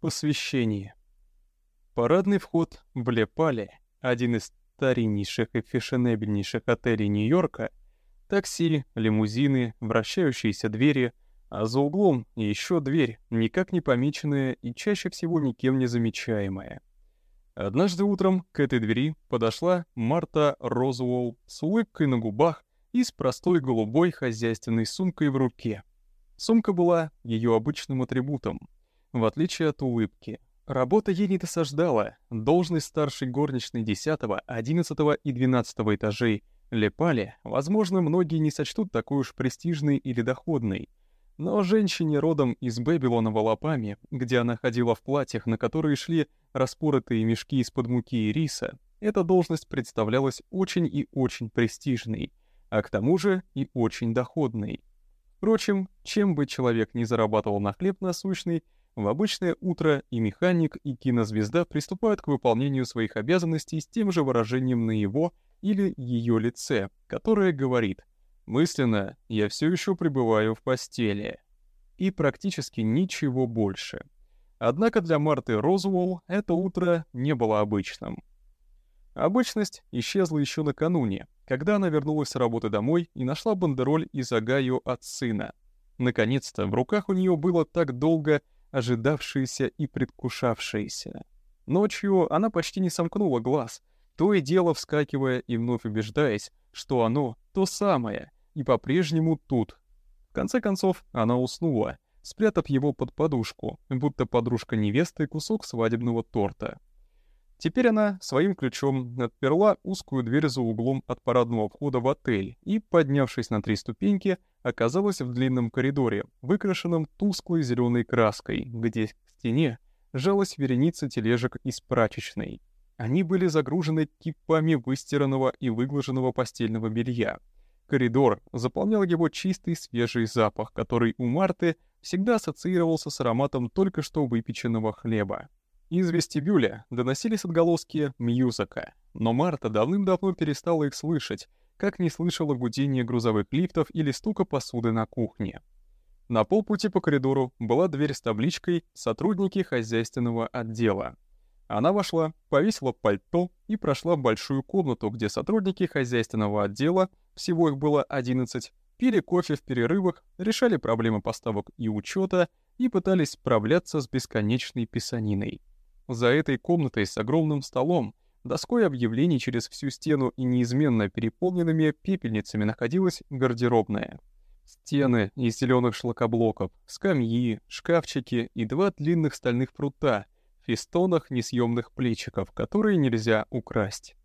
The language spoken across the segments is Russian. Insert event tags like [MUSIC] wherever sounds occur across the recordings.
Посвящение. Парадный вход в Лепале, один из стариннейших и фешенебельнейших отелей Нью-Йорка, такси, лимузины, вращающиеся двери, а за углом еще дверь, никак не помеченная и чаще всего никем не замечаемая. Однажды утром к этой двери подошла Марта Розуэлл с улыбкой на губах и с простой голубой хозяйственной сумкой в руке. Сумка была ее обычным атрибутом — в отличие от улыбки. Работа ей не досаждала. Должность старшей горничной 10, 11 и 12 этажей Лепали, возможно, многие не сочтут такой уж престижной или доходной. Но женщине родом из Бэбилона Волопами, где она ходила в платьях, на которые шли распоротые мешки из-под муки и риса, эта должность представлялась очень и очень престижной, а к тому же и очень доходной. Впрочем, чем бы человек ни зарабатывал на хлеб насущный, в обычное утро и механик, и кинозвезда приступают к выполнению своих обязанностей с тем же выражением на его или ее лице, которое говорит «Мысленно я все еще пребываю в постели». И практически ничего больше. Однако для Марты Розуэлл это утро не было обычным. Обычность исчезла еще накануне, когда она вернулась с работы домой и нашла бандероль из Агаю от сына. Наконец-то в руках у нее было так долго ожидавшееся и предвкушавшееся. Ночью она почти не сомкнула глаз, то и дело вскакивая и вновь убеждаясь, что оно то самое и по-прежнему тут. В конце концов, она уснула, спрятав его под подушку, будто подружка невесты кусок свадебного торта. Теперь она своим ключом отперла узкую дверь за углом от парадного входа в отель и, поднявшись на три ступеньки, оказалась в длинном коридоре, выкрашенном тусклой зеленой краской, где к стене жалась вереница тележек из прачечной. Они были загружены кипами выстиранного и выглаженного постельного белья. Коридор заполнял его чистый свежий запах, который у Марты всегда ассоциировался с ароматом только что выпеченного хлеба. Из вестибюля доносились отголоски мьюзака, но Марта давным-давно перестала их слышать, как не слышала гудения грузовых лифтов или стука посуды на кухне. На полпути по коридору была дверь с табличкой «Сотрудники хозяйственного отдела». Она вошла, повесила пальто и прошла в большую комнату, где сотрудники хозяйственного отдела, всего их было 11, пили кофе в перерывах, решали проблемы поставок и учета и пытались справляться с бесконечной писаниной. За этой комнатой с огромным столом, доской объявлений через всю стену и неизменно переполненными пепельницами находилась гардеробная. Стены из зеленых шлакоблоков, скамьи, шкафчики и два длинных стальных прута в фестонах несъемных плечиков, которые нельзя украсть.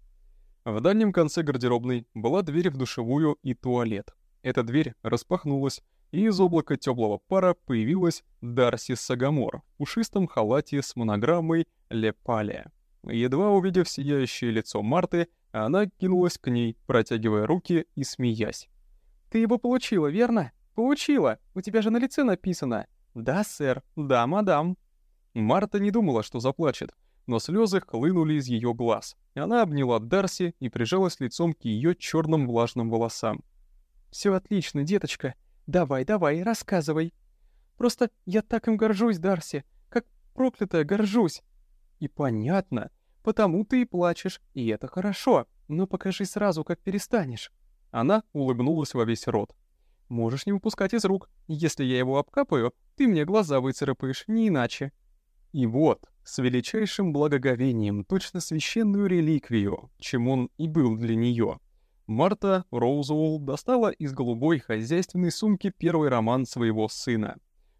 В дальнем конце гардеробной была дверь в душевую и туалет. Эта дверь распахнулась, и из облака теплого пара появилась Дарси Сагамор в пушистом халате с монограммой «Лепале». Едва увидев сияющее лицо Марты, она кинулась к ней, протягивая руки и смеясь. «Ты его получила, верно? Получила! У тебя же на лице написано!» «Да, сэр. Да, мадам». Марта не думала, что заплачет, но слезы хлынули из ее глаз. Она обняла Дарси и прижалась лицом к ее черным влажным волосам. «Все отлично, деточка. Давай, давай, рассказывай. Просто я так им горжусь, Дарси, как проклятая горжусь. И понятно, потому ты и плачешь, и это хорошо, но покажи сразу, как перестанешь. Она улыбнулась во весь рот. Можешь не выпускать из рук. Если я его обкапаю, ты мне глаза выцарапаешь, не иначе. И вот, с величайшим благоговением, точно священную реликвию, чем он и был для нее, Марта Роузвелл достала из голубой хозяйственной сумки первый роман своего сына.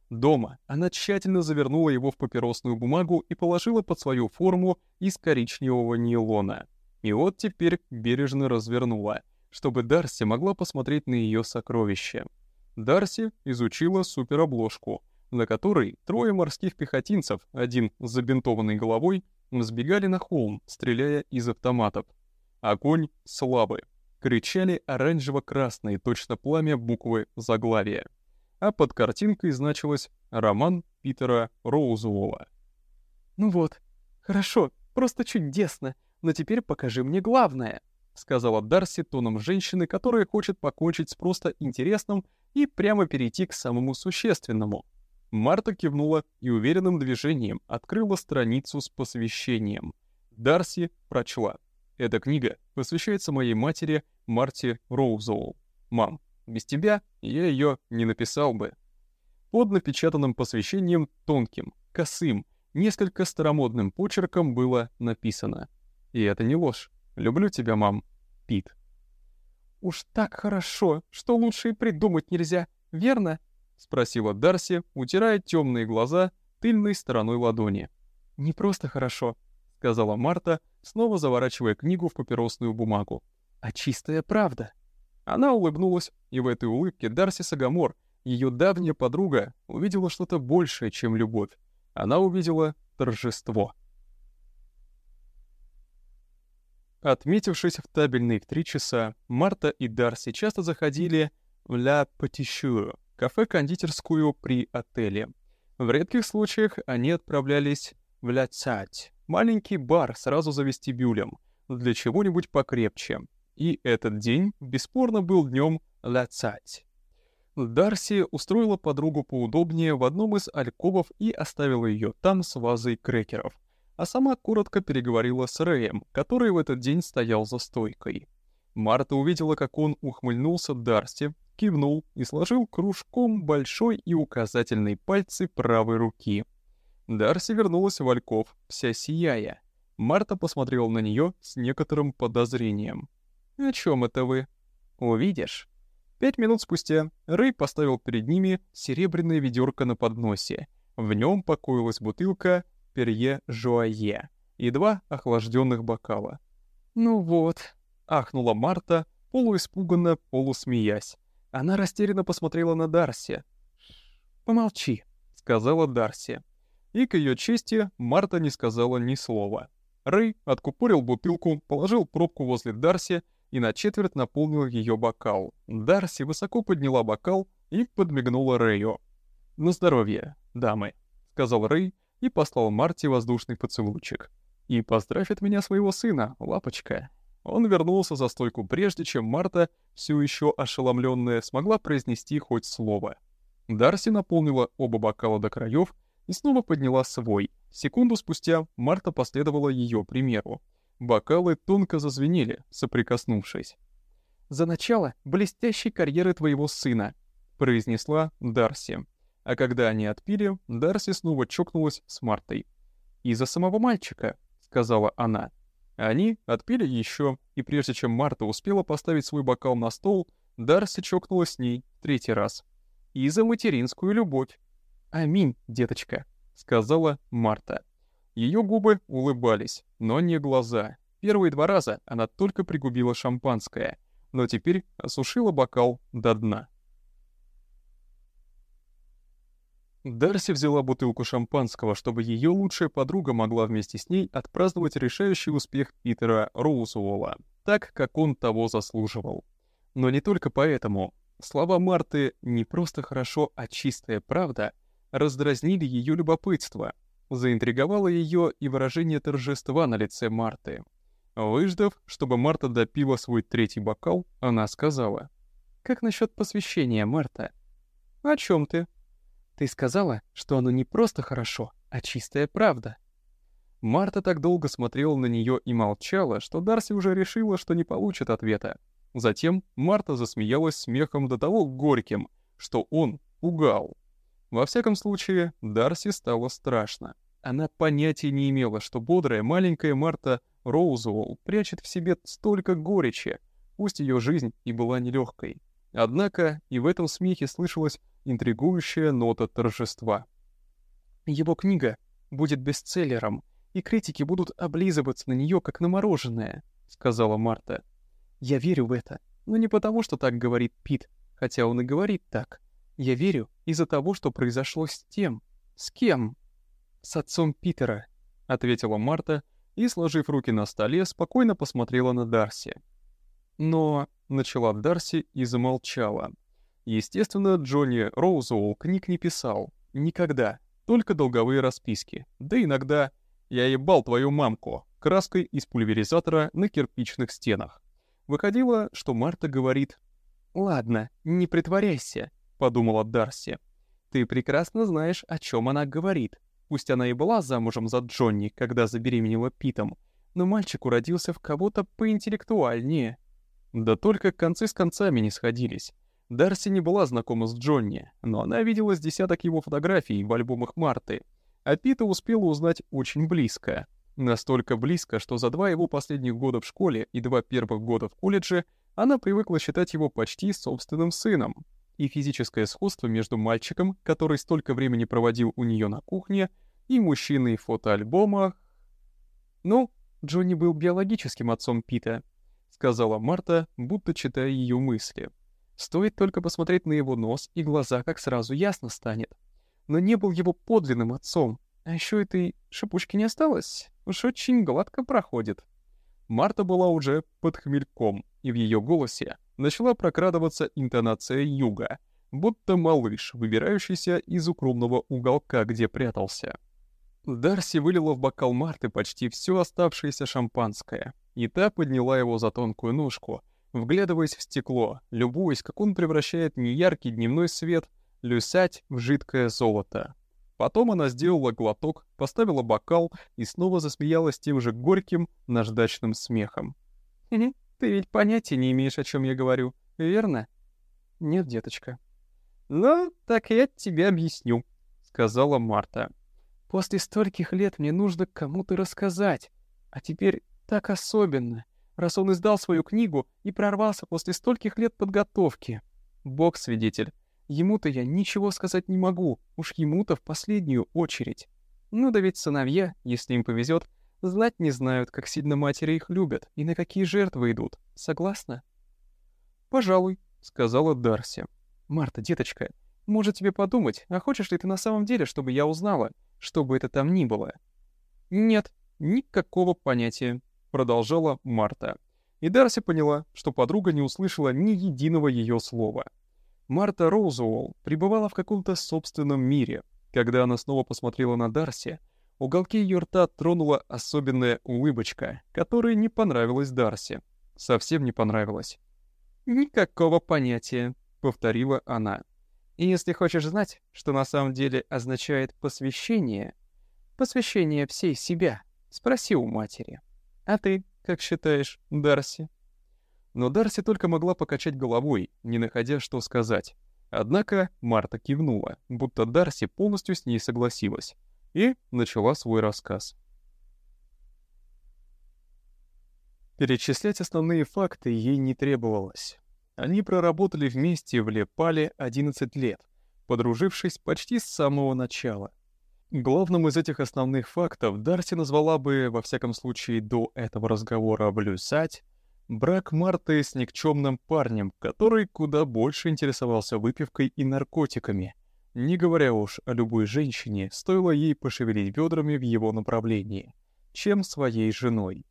Дома она тщательно завернула его в папиросную бумагу и положила под свою форму из коричневого нейлона. И вот теперь бережно развернула, чтобы Дарси могла посмотреть на ее сокровище. Дарси изучила суперобложку, на которой трое морских пехотинцев, один с забинтованной головой, сбегали на холм, стреляя из автоматов. Огонь слабый кричали оранжево-красные, точно пламя буквы заглавия. А под картинкой значилось «Роман Питера Роузволла». «Ну вот, хорошо, просто чудесно, но теперь покажи мне главное», — сказала Дарси тоном женщины, которая хочет покончить с просто интересным и прямо перейти к самому существенному. Марта кивнула и уверенным движением открыла страницу с посвящением. Дарси прочла. Эта книга посвящается моей матери Марте Роузоул. Мам, без тебя я ее не написал бы. Под напечатанным посвящением тонким, косым, несколько старомодным почерком было написано. И это не ложь. Люблю тебя, мам. Пит. «Уж так хорошо, что лучше и придумать нельзя, верно?» — спросила Дарси, утирая темные глаза тыльной стороной ладони. «Не просто хорошо», — сказала Марта, снова заворачивая книгу в папиросную бумагу. «А чистая правда». Она улыбнулась, и в этой улыбке Дарси Сагамор, ее давняя подруга, увидела что-то большее, чем любовь. Она увидела торжество. Отметившись в табельные в три часа, Марта и Дарси часто заходили в «Ля Патишюр», кафе-кондитерскую при отеле. В редких случаях они отправлялись в «Ля Цать», маленький бар сразу за вестибюлем, для чего-нибудь покрепче. И этот день бесспорно был днем «Ля Цать». Дарси устроила подругу поудобнее в одном из альковов и оставила ее там с вазой крекеров, а сама коротко переговорила с Рэем, который в этот день стоял за стойкой. Марта увидела, как он ухмыльнулся Дарси, кивнул и сложил кружком большой и указательный пальцы правой руки. Дарси вернулась в Альков, вся сияя. Марта посмотрела на нее с некоторым подозрением. «О чем это вы?» «Увидишь». Пять минут спустя Рэй поставил перед ними серебряное ведерко на подносе. В нем покоилась бутылка Перье Жуае и два охлажденных бокала. «Ну вот», — ахнула Марта, полуиспуганно, полусмеясь. Она растерянно посмотрела на Дарси. «Помолчи», — сказала Дарси. И к ее чести Марта не сказала ни слова. Рэй откупорил бутылку, положил пробку возле Дарси и на четверть наполнил ее бокал. Дарси высоко подняла бокал и подмигнула Рэю. «На здоровье, дамы», — сказал Рэй и послал Марте воздушный поцелуйчик. «И поздравь от меня своего сына, лапочка». Он вернулся за стойку прежде, чем Марта, все еще ошеломленная, смогла произнести хоть слово. Дарси наполнила оба бокала до краев и снова подняла свой. Секунду спустя Марта последовала ее примеру. Бокалы тонко зазвенели, соприкоснувшись. «За начало блестящей карьеры твоего сына», — произнесла Дарси. А когда они отпили, Дарси снова чокнулась с Мартой. «Из-за самого мальчика», — сказала она. Они отпили еще, и прежде чем Марта успела поставить свой бокал на стол, Дарси чокнулась с ней третий раз. «И за материнскую любовь». «Аминь, деточка», — сказала Марта. Ее губы улыбались, но не глаза. Первые два раза она только пригубила шампанское, но теперь осушила бокал до дна. Дарси взяла бутылку шампанского, чтобы ее лучшая подруга могла вместе с ней отпраздновать решающий успех Питера Роузволла, так, как он того заслуживал. Но не только поэтому. Слова Марты «не просто хорошо, а чистая правда» раздразнили ее любопытство — Заинтриговало ее и выражение торжества на лице Марты. Выждав, чтобы Марта допила свой третий бокал, она сказала. «Как насчет посвящения, Марта?» «О чем ты?» «Ты сказала, что оно не просто хорошо, а чистая правда». Марта так долго смотрела на нее и молчала, что Дарси уже решила, что не получит ответа. Затем Марта засмеялась смехом до того горьким, что он пугал. Во всяком случае, Дарси стало страшно. Она понятия не имела, что бодрая маленькая Марта Роузволл прячет в себе столько горечи, пусть ее жизнь и была нелегкой. Однако и в этом смехе слышалась интригующая нота торжества. «Его книга будет бестселлером, и критики будут облизываться на нее, как на мороженое», — сказала Марта. «Я верю в это, но не потому, что так говорит Пит, хотя он и говорит так. Я верю из-за того, что произошло с тем. С кем? С отцом Питера, ответила Марта и, сложив руки на столе, спокойно посмотрела на Дарси. Но начала Дарси и замолчала. Естественно, Джонни Роузуэлл книг не писал. Никогда. Только долговые расписки. Да иногда «Я ебал твою мамку» краской из пульверизатора на кирпичных стенах. Выходило, что Марта говорит «Ладно, не притворяйся, подумала Дарси. Ты прекрасно знаешь, о чем она говорит. Пусть она и была замужем за Джонни, когда забеременела Питом, но мальчик уродился в кого-то поинтеллектуальнее. Да только концы с концами не сходились. Дарси не была знакома с Джонни, но она видела с десяток его фотографий в альбомах Марты, а Пита успела узнать очень близко. Настолько близко, что за два его последних года в школе и два первых года в колледже она привыкла считать его почти собственным сыном и физическое сходство между мальчиком, который столько времени проводил у нее на кухне, и мужчиной фотоальбомах... «Ну, Джонни был биологическим отцом Пита», — сказала Марта, будто читая ее мысли. «Стоит только посмотреть на его нос и глаза, как сразу ясно станет. Но не был его подлинным отцом. А еще этой шипучки не осталось. Уж очень гладко проходит». Марта была уже под хмельком, и в ее голосе начала прокрадываться интонация юга, будто малыш, выбирающийся из укромного уголка, где прятался. Дарси вылила в бокал Марты почти все оставшееся шампанское, и та подняла его за тонкую ножку, вглядываясь в стекло, любуясь, как он превращает неяркий дневной свет люсять в жидкое золото. Потом она сделала глоток, поставила бокал и снова засмеялась тем же горьким, наждачным смехом. Ты ведь понятия не имеешь, о чем я говорю, верно? Нет, деточка. Ну, так я тебе объясню, сказала Марта. После стольких лет мне нужно кому-то рассказать. А теперь так особенно, раз он издал свою книгу и прорвался после стольких лет подготовки. Бог свидетель, ему-то я ничего сказать не могу, уж ему-то в последнюю очередь. Ну да ведь сыновья, если им повезет, Знать не знают, как сильно матери их любят и на какие жертвы идут. Согласна? «Пожалуй», — сказала Дарси. «Марта, деточка, может тебе подумать, а хочешь ли ты на самом деле, чтобы я узнала, что бы это там ни было?» «Нет, никакого понятия», — продолжала Марта. И Дарси поняла, что подруга не услышала ни единого ее слова. Марта Роузуолл пребывала в каком-то собственном мире. Когда она снова посмотрела на Дарси — Уголки ее рта тронула особенная улыбочка, которая не понравилась Дарси. Совсем не понравилась. «Никакого понятия», — повторила она. «И если хочешь знать, что на самом деле означает посвящение, посвящение всей себя, спроси у матери. А ты, как считаешь, Дарси?» Но Дарси только могла покачать головой, не находя, что сказать. Однако Марта кивнула, будто Дарси полностью с ней согласилась и начала свой рассказ. Перечислять основные факты ей не требовалось. Они проработали вместе в Лепале 11 лет, подружившись почти с самого начала. Главным из этих основных фактов Дарси назвала бы, во всяком случае до этого разговора, блюсать, брак Марты с никчемным парнем, который куда больше интересовался выпивкой и наркотиками — не говоря уж о любой женщине, стоило ей пошевелить бедрами в его направлении, чем своей женой.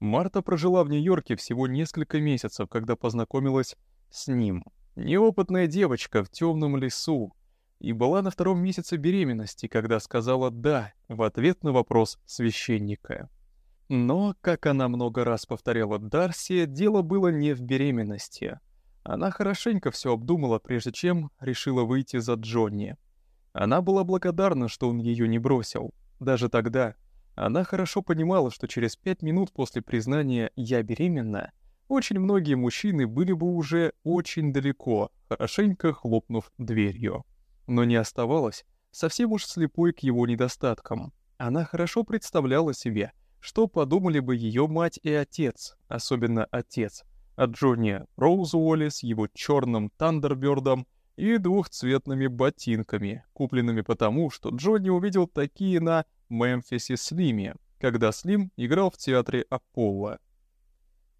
Марта прожила в Нью-Йорке всего несколько месяцев, когда познакомилась с ним. Неопытная девочка в темном лесу. И была на втором месяце беременности, когда сказала «да» в ответ на вопрос священника. Но, как она много раз повторяла Дарси, дело было не в беременности — она хорошенько все обдумала, прежде чем решила выйти за Джонни. Она была благодарна, что он ее не бросил. Даже тогда она хорошо понимала, что через пять минут после признания «я беременна» очень многие мужчины были бы уже очень далеко, хорошенько хлопнув дверью. Но не оставалась совсем уж слепой к его недостаткам. Она хорошо представляла себе, что подумали бы ее мать и отец, особенно отец, от Джонни Роузволли с его черным Тандербердом и двухцветными ботинками, купленными потому, что Джонни увидел такие на Мемфисе Слиме, когда Слим играл в театре Аполло.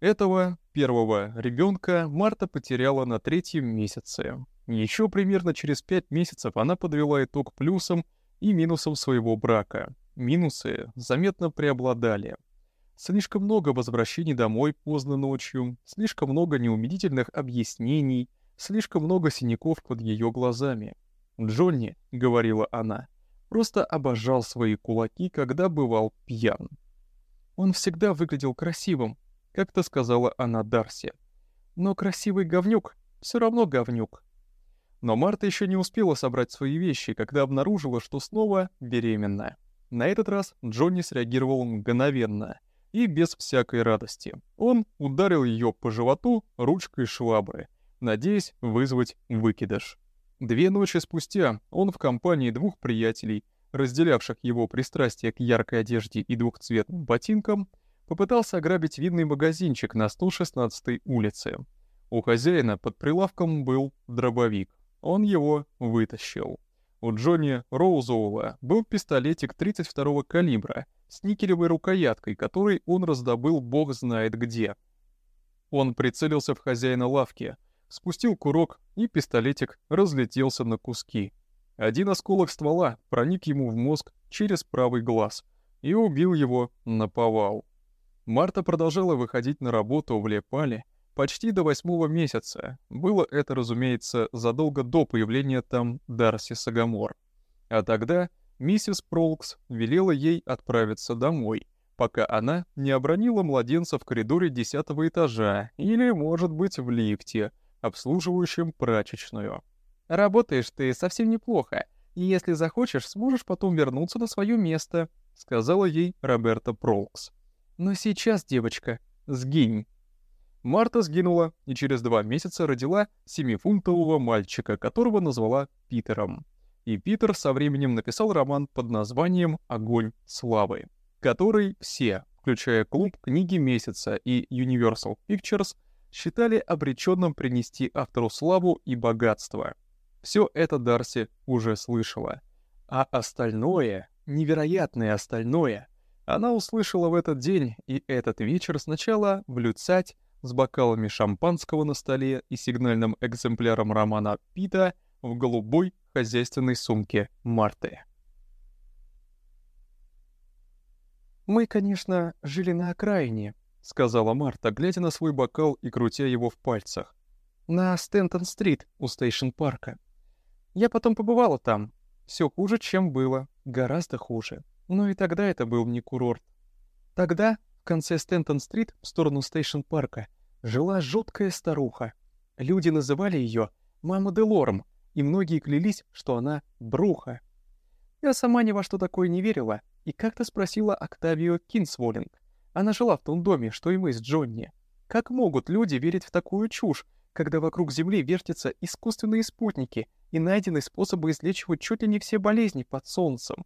Этого первого ребенка Марта потеряла на третьем месяце. Еще примерно через пять месяцев она подвела итог плюсам и минусам своего брака. Минусы заметно преобладали — Слишком много возвращений домой поздно ночью, слишком много неумедительных объяснений, слишком много синяков под ее глазами. «Джонни», — говорила она, — просто обожал свои кулаки, когда бывал пьян. Он всегда выглядел красивым, как-то сказала она Дарси. Но красивый говнюк все равно говнюк. Но Марта еще не успела собрать свои вещи, когда обнаружила, что снова беременна. На этот раз Джонни среагировал мгновенно и без всякой радости. Он ударил ее по животу ручкой швабры, надеясь вызвать выкидыш. Две ночи спустя он в компании двух приятелей, разделявших его пристрастие к яркой одежде и двухцветным ботинкам, попытался ограбить видный магазинчик на 116-й улице. У хозяина под прилавком был дробовик. Он его вытащил. У Джонни Роузоула был пистолетик 32-го калибра с никелевой рукояткой, который он раздобыл бог знает где. Он прицелился в хозяина лавки, спустил курок, и пистолетик разлетелся на куски. Один осколок ствола проник ему в мозг через правый глаз и убил его на повал. Марта продолжала выходить на работу в Лепале почти до восьмого месяца. Было это, разумеется, задолго до появления там Дарси Сагамор. А тогда миссис Пролкс велела ей отправиться домой, пока она не обронила младенца в коридоре десятого этажа или, может быть, в лифте, обслуживающем прачечную. «Работаешь ты совсем неплохо, и если захочешь, сможешь потом вернуться на свое место», — сказала ей Роберта Пролкс. Но сейчас, девочка, сгинь. Марта сгинула и через два месяца родила семифунтового мальчика, которого назвала Питером. И Питер со временем написал роман под названием «Огонь славы», который все, включая клуб книги месяца и Universal Pictures, считали обреченным принести автору славу и богатство. Все это Дарси уже слышала. А остальное, невероятное остальное, она услышала в этот день и этот вечер сначала в люцать с бокалами шампанского на столе и сигнальным экземпляром романа Пита в голубой хозяйственной сумке Марты. «Мы, конечно, жили на окраине», — сказала Марта, глядя на свой бокал и крутя его в пальцах. «На Стентон-стрит у стейшн-парка. Я потом побывала там. Все хуже, чем было. Гораздо хуже. Но и тогда это был не курорт. Тогда, в конце Стентон-стрит, в сторону Стейшн-парка, жила жуткая старуха. Люди называли ее «Мама Делорм», и многие клялись, что она бруха. Я сама ни во что такое не верила, и как-то спросила Октавию Кинсволинг. Она жила в том доме, что и мы с Джонни. Как могут люди верить в такую чушь, когда вокруг Земли вертятся искусственные спутники и найдены способы излечивать чуть ли не все болезни под солнцем?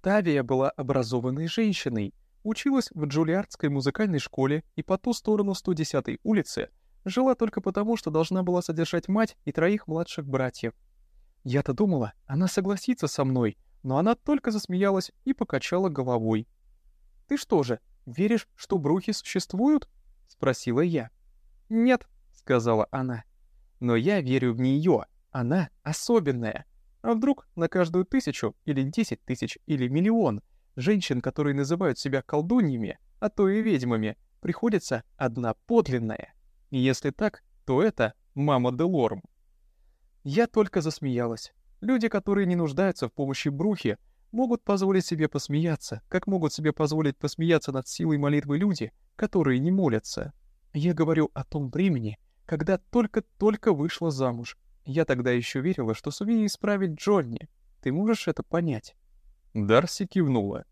Тавия была образованной женщиной, училась в Джулиардской музыкальной школе и по ту сторону 110-й улицы жила только потому, что должна была содержать мать и троих младших братьев. Я-то думала, она согласится со мной, но она только засмеялась и покачала головой. «Ты что же, веришь, что брухи существуют?» — спросила я. «Нет», — сказала она. «Но я верю в нее. Она особенная. А вдруг на каждую тысячу, или десять тысяч, или миллион женщин, которые называют себя колдуньями, а то и ведьмами, приходится одна подлинная? И если так, то это мама Делорм. Я только засмеялась. Люди, которые не нуждаются в помощи Брухи, могут позволить себе посмеяться, как могут себе позволить посмеяться над силой молитвы люди, которые не молятся. Я говорю о том времени, когда только-только вышла замуж, я тогда еще верила, что сумею исправить Джонни. Ты можешь это понять?» Дарси кивнула.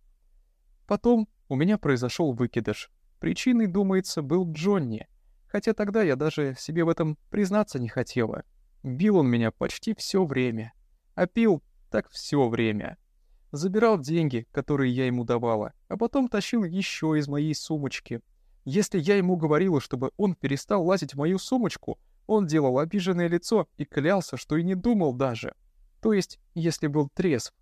Потом у меня произошел выкидыш. Причиной, думается, был Джонни. Хотя тогда я даже себе в этом признаться не хотела. Бил он меня почти все время. А пил так все время. Забирал деньги, которые я ему давала, а потом тащил еще из моей сумочки. Если я ему говорила, чтобы он перестал лазить в мою сумочку, он делал обиженное лицо и клялся, что и не думал даже. То есть, если был трезв.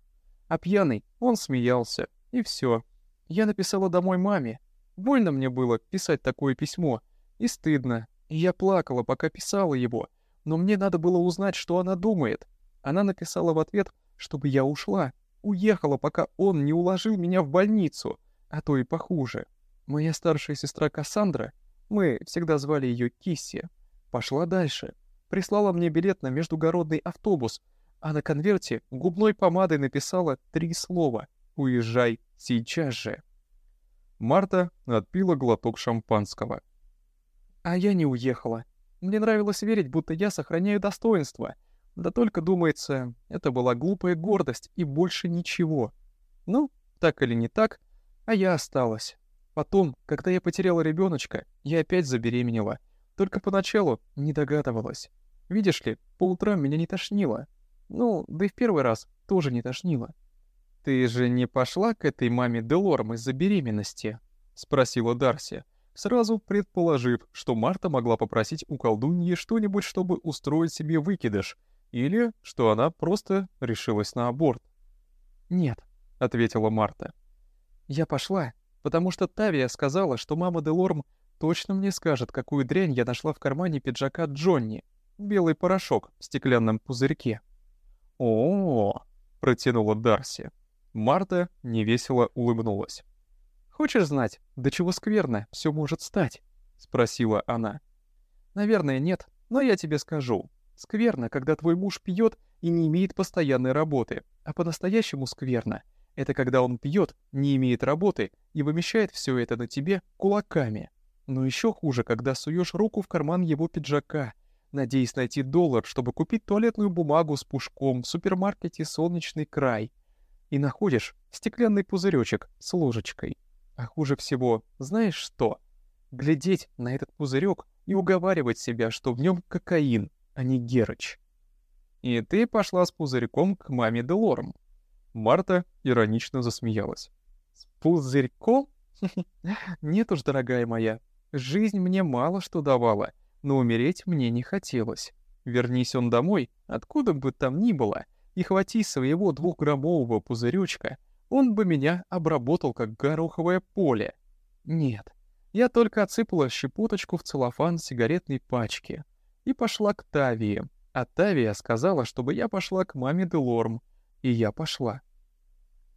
А пьяный, он смеялся. И все. Я написала домой маме. Больно мне было писать такое письмо. И стыдно. И я плакала, пока писала его. Но мне надо было узнать, что она думает. Она написала в ответ, чтобы я ушла. Уехала, пока он не уложил меня в больницу. А то и похуже. Моя старшая сестра Кассандра, мы всегда звали ее Кисси, Пошла дальше. Прислала мне билет на междугородный автобус, а на конверте губной помадой написала три слова «Уезжай сейчас же». Марта отпила глоток шампанского. А я не уехала. Мне нравилось верить, будто я сохраняю достоинство. Да только, думается, это была глупая гордость и больше ничего. Ну, так или не так, а я осталась. Потом, когда я потеряла ребеночка, я опять забеременела. Только поначалу не догадывалась. Видишь ли, по утрам меня не тошнило. Ну, да и в первый раз тоже не тошнило. «Ты же не пошла к этой маме Делорм из-за беременности?» — спросила Дарси, сразу предположив, что Марта могла попросить у колдуньи что-нибудь, чтобы устроить себе выкидыш, или что она просто решилась на аборт. «Нет», — ответила Марта. «Я пошла, потому что Тавия сказала, что мама Делорм точно мне скажет, какую дрянь я нашла в кармане пиджака Джонни. Белый порошок в стеклянном пузырьке». «О-о-о», — протянула Дарси. Марта невесело улыбнулась. «Хочешь знать, до чего скверно все может стать?» — спросила она. «Наверное, нет, но я тебе скажу. Скверно, когда твой муж пьет и не имеет постоянной работы, а по-настоящему скверно — это когда он пьет, не имеет работы и вымещает все это на тебе кулаками. Но еще хуже, когда суешь руку в карман его пиджака, надеясь найти доллар, чтобы купить туалетную бумагу с пушком в супермаркете «Солнечный край», и находишь стеклянный пузыречек с ложечкой. А хуже всего, знаешь что? Глядеть на этот пузырек и уговаривать себя, что в нем кокаин, а не герыч. И ты пошла с пузырьком к маме Делорм. Марта иронично засмеялась. С пузырьком? [LAUGHS] Нет уж, дорогая моя, жизнь мне мало что давала, но умереть мне не хотелось. Вернись он домой, откуда бы там ни было, и хвати своего двухграммового пузыречка, он бы меня обработал как гороховое поле. Нет, я только отсыпала щепоточку в целлофан сигаретной пачки и пошла к Тавии, а Тавия сказала, чтобы я пошла к маме Делорм, и я пошла.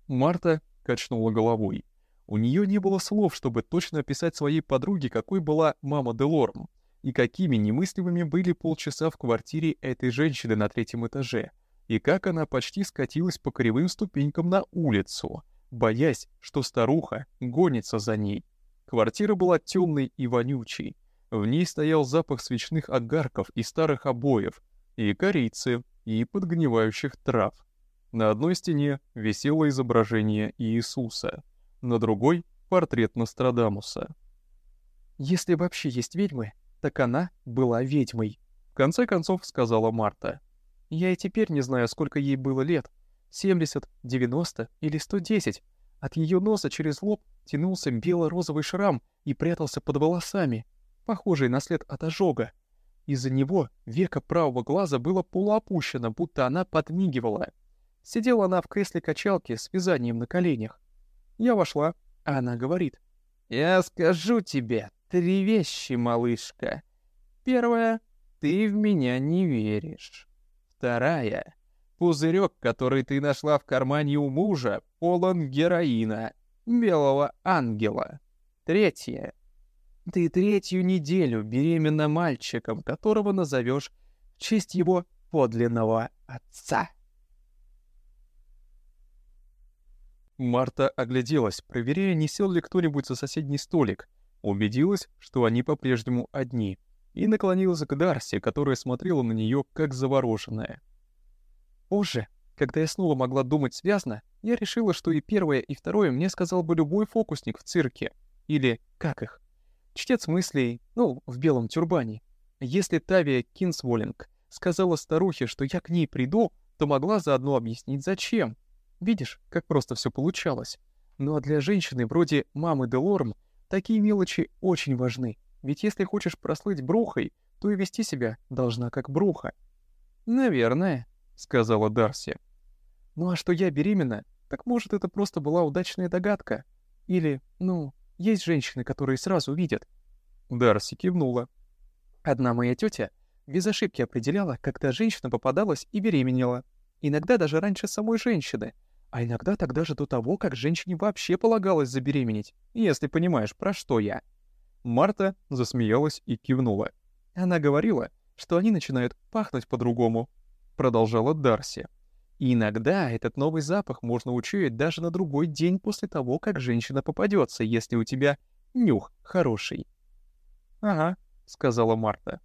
Марта качнула головой. У нее не было слов, чтобы точно описать своей подруге, какой была мама Делорм, и какими немыслимыми были полчаса в квартире этой женщины на третьем этаже — и как она почти скатилась по кривым ступенькам на улицу, боясь, что старуха гонится за ней. Квартира была темной и вонючей. В ней стоял запах свечных огарков и старых обоев, и корицы, и подгнивающих трав. На одной стене висело изображение Иисуса, на другой — портрет Нострадамуса. «Если вообще есть ведьмы, так она была ведьмой», — в конце концов сказала Марта. Я и теперь не знаю, сколько ей было лет. 70, 90 или 110. От ее носа через лоб тянулся бело-розовый шрам и прятался под волосами, похожий на след от ожога. Из-за него веко правого глаза было полуопущено, будто она подмигивала. Сидела она в кресле качалки с вязанием на коленях. Я вошла, а она говорит. «Я скажу тебе три вещи, малышка. Первое — ты в меня не веришь. Вторая. Пузырек, который ты нашла в кармане у мужа, полон героина, белого ангела. Третье. Ты третью неделю беременна мальчиком, которого назовешь в честь его подлинного отца. Марта огляделась, проверяя, не сел ли кто-нибудь за соседний столик. Убедилась, что они по-прежнему одни — и наклонился к Дарси, которая смотрела на нее как завороженная. Позже, когда я снова могла думать связно, я решила, что и первое, и второе мне сказал бы любой фокусник в цирке. Или как их? Чтец мыслей, ну, в белом тюрбане. Если Тавия Кинсволинг сказала старухе, что я к ней приду, то могла заодно объяснить зачем. Видишь, как просто все получалось. Ну а для женщины вроде мамы Делорм такие мелочи очень важны. Ведь если хочешь прослыть брухой, то и вести себя должна как бруха. «Наверное», — сказала Дарси. «Ну а что я беременна, так может это просто была удачная догадка. Или, ну, есть женщины, которые сразу видят». Дарси кивнула. Одна моя тетя без ошибки определяла, когда женщина попадалась и беременела. Иногда даже раньше самой женщины, а иногда тогда же до того, как женщине вообще полагалось забеременеть, если понимаешь, про что я. Марта засмеялась и кивнула. Она говорила, что они начинают пахнуть по-другому, продолжала Дарси. И иногда этот новый запах можно учуять даже на другой день после того, как женщина попадется, если у тебя нюх хороший. «Ага», — сказала Марта.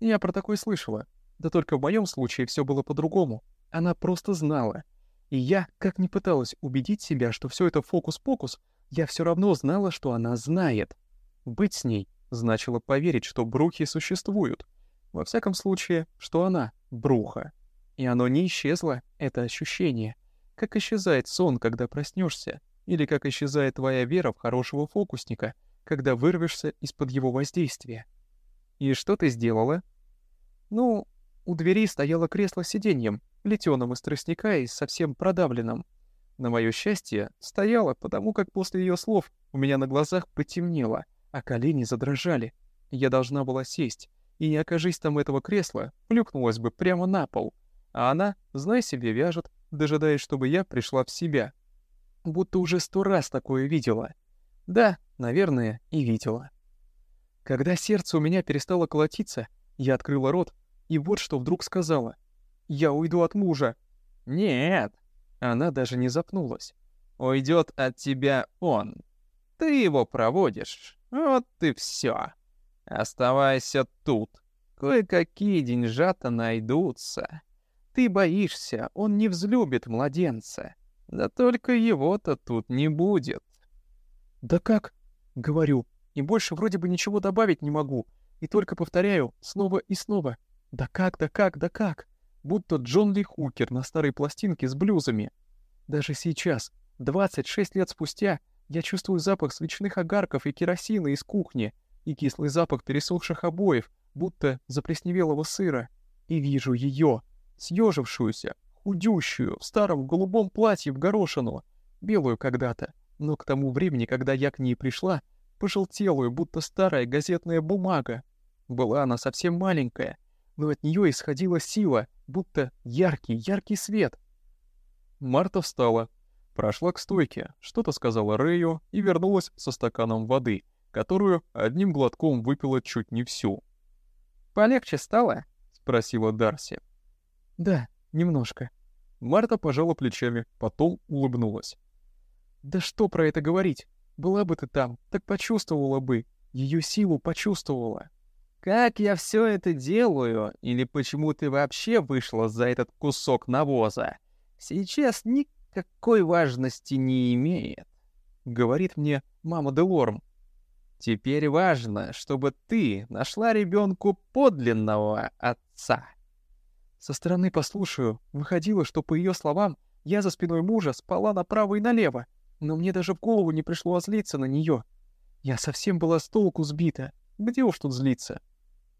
«Я про такое слышала. Да только в моем случае все было по-другому. Она просто знала. И я, как ни пыталась убедить себя, что все это фокус-покус, я все равно знала, что она знает. Быть с ней значило поверить, что брухи существуют. Во всяком случае, что она — бруха. И оно не исчезло, это ощущение. Как исчезает сон, когда проснешься, или как исчезает твоя вера в хорошего фокусника, когда вырвешься из-под его воздействия. И что ты сделала? Ну, у двери стояло кресло с сиденьем, плетёным из тростника и совсем продавленным. На моё счастье, стояла, потому как после её слов у меня на глазах потемнело, а колени задрожали. Я должна была сесть, и не окажись там этого кресла, плюхнулась бы прямо на пол. А она, знай себе, вяжет, дожидаясь, чтобы я пришла в себя. Будто уже сто раз такое видела. Да, наверное, и видела. Когда сердце у меня перестало колотиться, я открыла рот, и вот что вдруг сказала. Я уйду от мужа. Нет. Она даже не запнулась. Уйдет от тебя он. Ты его проводишь. Вот и все. Оставайся тут. Кое-какие деньжата найдутся. Ты боишься, он не взлюбит младенца. Да только его-то тут не будет. Да как? Говорю. И больше вроде бы ничего добавить не могу. И только повторяю снова и снова. Да как, да как, да как? Будто Джон Ли Хукер на старой пластинке с блюзами. Даже сейчас, 26 лет спустя, я чувствую запах свечных огарков и керосина из кухни и кислый запах пересохших обоев, будто заплесневелого сыра. И вижу ее, съежившуюся, худющую, в старом голубом платье в горошину, белую когда-то, но к тому времени, когда я к ней пришла, пожелтелую, будто старая газетная бумага. Была она совсем маленькая, но от нее исходила сила, будто яркий, яркий свет. Марта встала, прошла к стойке, что-то сказала Рэю и вернулась со стаканом воды, которую одним глотком выпила чуть не всю. «Полегче стало?» — спросила Дарси. «Да, немножко». Марта пожала плечами, потом улыбнулась. «Да что про это говорить? Была бы ты там, так почувствовала бы. Ее силу почувствовала». Как я все это делаю, или почему ты вообще вышла за этот кусок навоза, сейчас никакой важности не имеет, — говорит мне мама Делорм. Теперь важно, чтобы ты нашла ребенку подлинного отца. Со стороны послушаю, выходило, что, по ее словам, я за спиной мужа спала направо и налево, но мне даже в голову не пришло озлиться на нее. Я совсем была с толку сбита. Где уж тут злиться?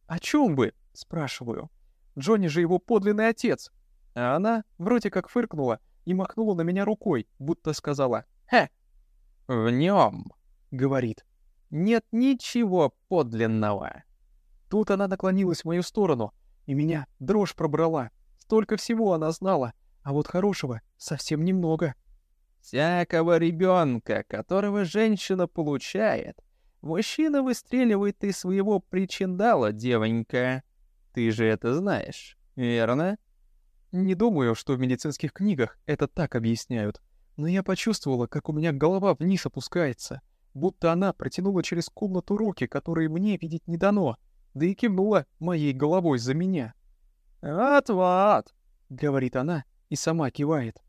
«О чем бы?» — спрашиваю. «Джонни же его подлинный отец». А она вроде как фыркнула и махнула на меня рукой, будто сказала «Хе!» «В нем, говорит, — «нет ничего подлинного». Тут она наклонилась в мою сторону, и меня дрожь пробрала. Столько всего она знала, а вот хорошего совсем немного. «Всякого ребенка, которого женщина получает, Мужчина выстреливает из своего причиндала, девонька. Ты же это знаешь, верно? Не думаю, что в медицинских книгах это так объясняют. Но я почувствовала, как у меня голова вниз опускается, будто она протянула через комнату руки, которые мне видеть не дано, да и кивнула моей головой за меня. «Вот-вот», — говорит она и сама кивает.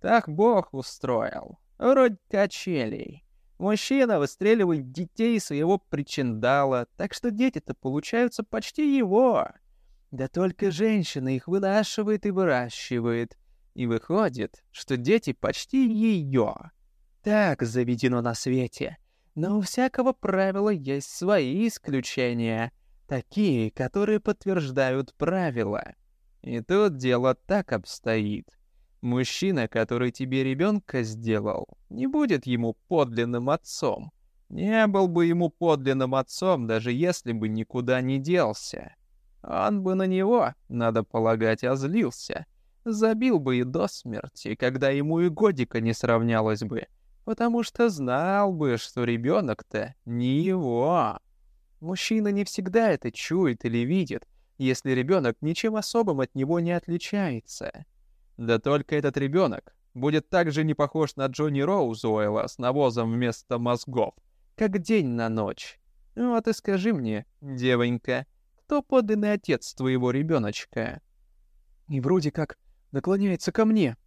«Так Бог устроил, вроде качелей. Мужчина выстреливает детей своего причиндала, так что дети-то получаются почти его. Да только женщина их вынашивает и выращивает. И выходит, что дети почти ее. Так заведено на свете. Но у всякого правила есть свои исключения. Такие, которые подтверждают правила. И тут дело так обстоит. Мужчина, который тебе ребенка сделал, не будет ему подлинным отцом. Не был бы ему подлинным отцом, даже если бы никуда не делся. Он бы на него, надо полагать, озлился. Забил бы и до смерти, когда ему и годика не сравнялось бы, потому что знал бы, что ребенок-то не его. Мужчина не всегда это чует или видит, если ребенок ничем особым от него не отличается. Да только этот ребенок будет так же не похож на Джонни Роузуэлла с навозом вместо мозгов, как день на ночь. Вот и скажи мне, девонька, кто подлинный отец твоего ребеночка? И вроде как наклоняется ко мне.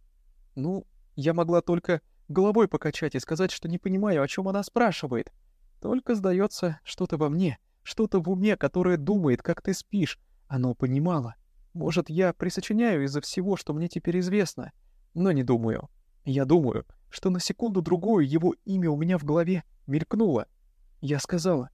Ну, я могла только головой покачать и сказать, что не понимаю, о чем она спрашивает. Только, сдается, что-то во мне, что-то в уме, которое думает, как ты спишь. Оно понимало. Может, я присочиняю из-за всего, что мне теперь известно. Но не думаю. Я думаю, что на секунду-другую его имя у меня в голове мелькнуло. Я сказала,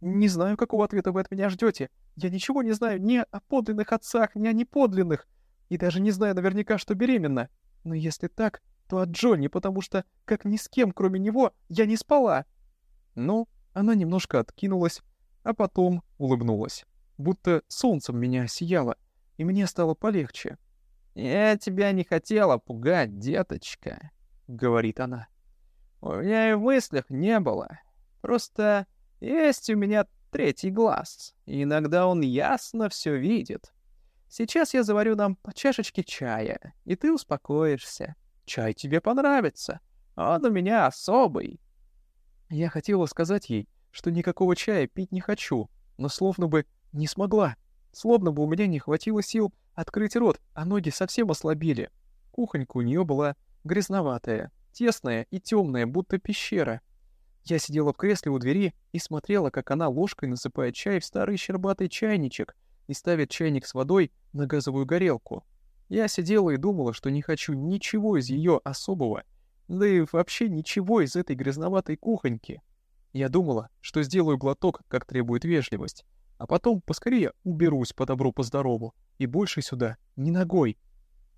«Не знаю, какого ответа вы от меня ждете. Я ничего не знаю ни о подлинных отцах, ни о неподлинных. И даже не знаю наверняка, что беременна. Но если так, то от Джонни, потому что, как ни с кем, кроме него, я не спала. Ну, она немножко откинулась, а потом улыбнулась, будто солнцем меня осияло, и мне стало полегче. «Я тебя не хотела пугать, деточка», — говорит она. «У меня и в мыслях не было. Просто есть у меня третий глаз, и иногда он ясно все видит. Сейчас я заварю нам по чашечке чая, и ты успокоишься. Чай тебе понравится. Он у меня особый. Я хотела сказать ей, что никакого чая пить не хочу, но словно бы не смогла. Словно бы у меня не хватило сил открыть рот, а ноги совсем ослабели. Кухонька у нее была грязноватая, тесная и темная, будто пещера. Я сидела в кресле у двери и смотрела, как она ложкой насыпает чай в старый щербатый чайничек, и ставит чайник с водой на газовую горелку. Я сидела и думала, что не хочу ничего из ее особого, да и вообще ничего из этой грязноватой кухоньки. Я думала, что сделаю глоток, как требует вежливость, а потом поскорее уберусь по добру по здорову и больше сюда ни ногой.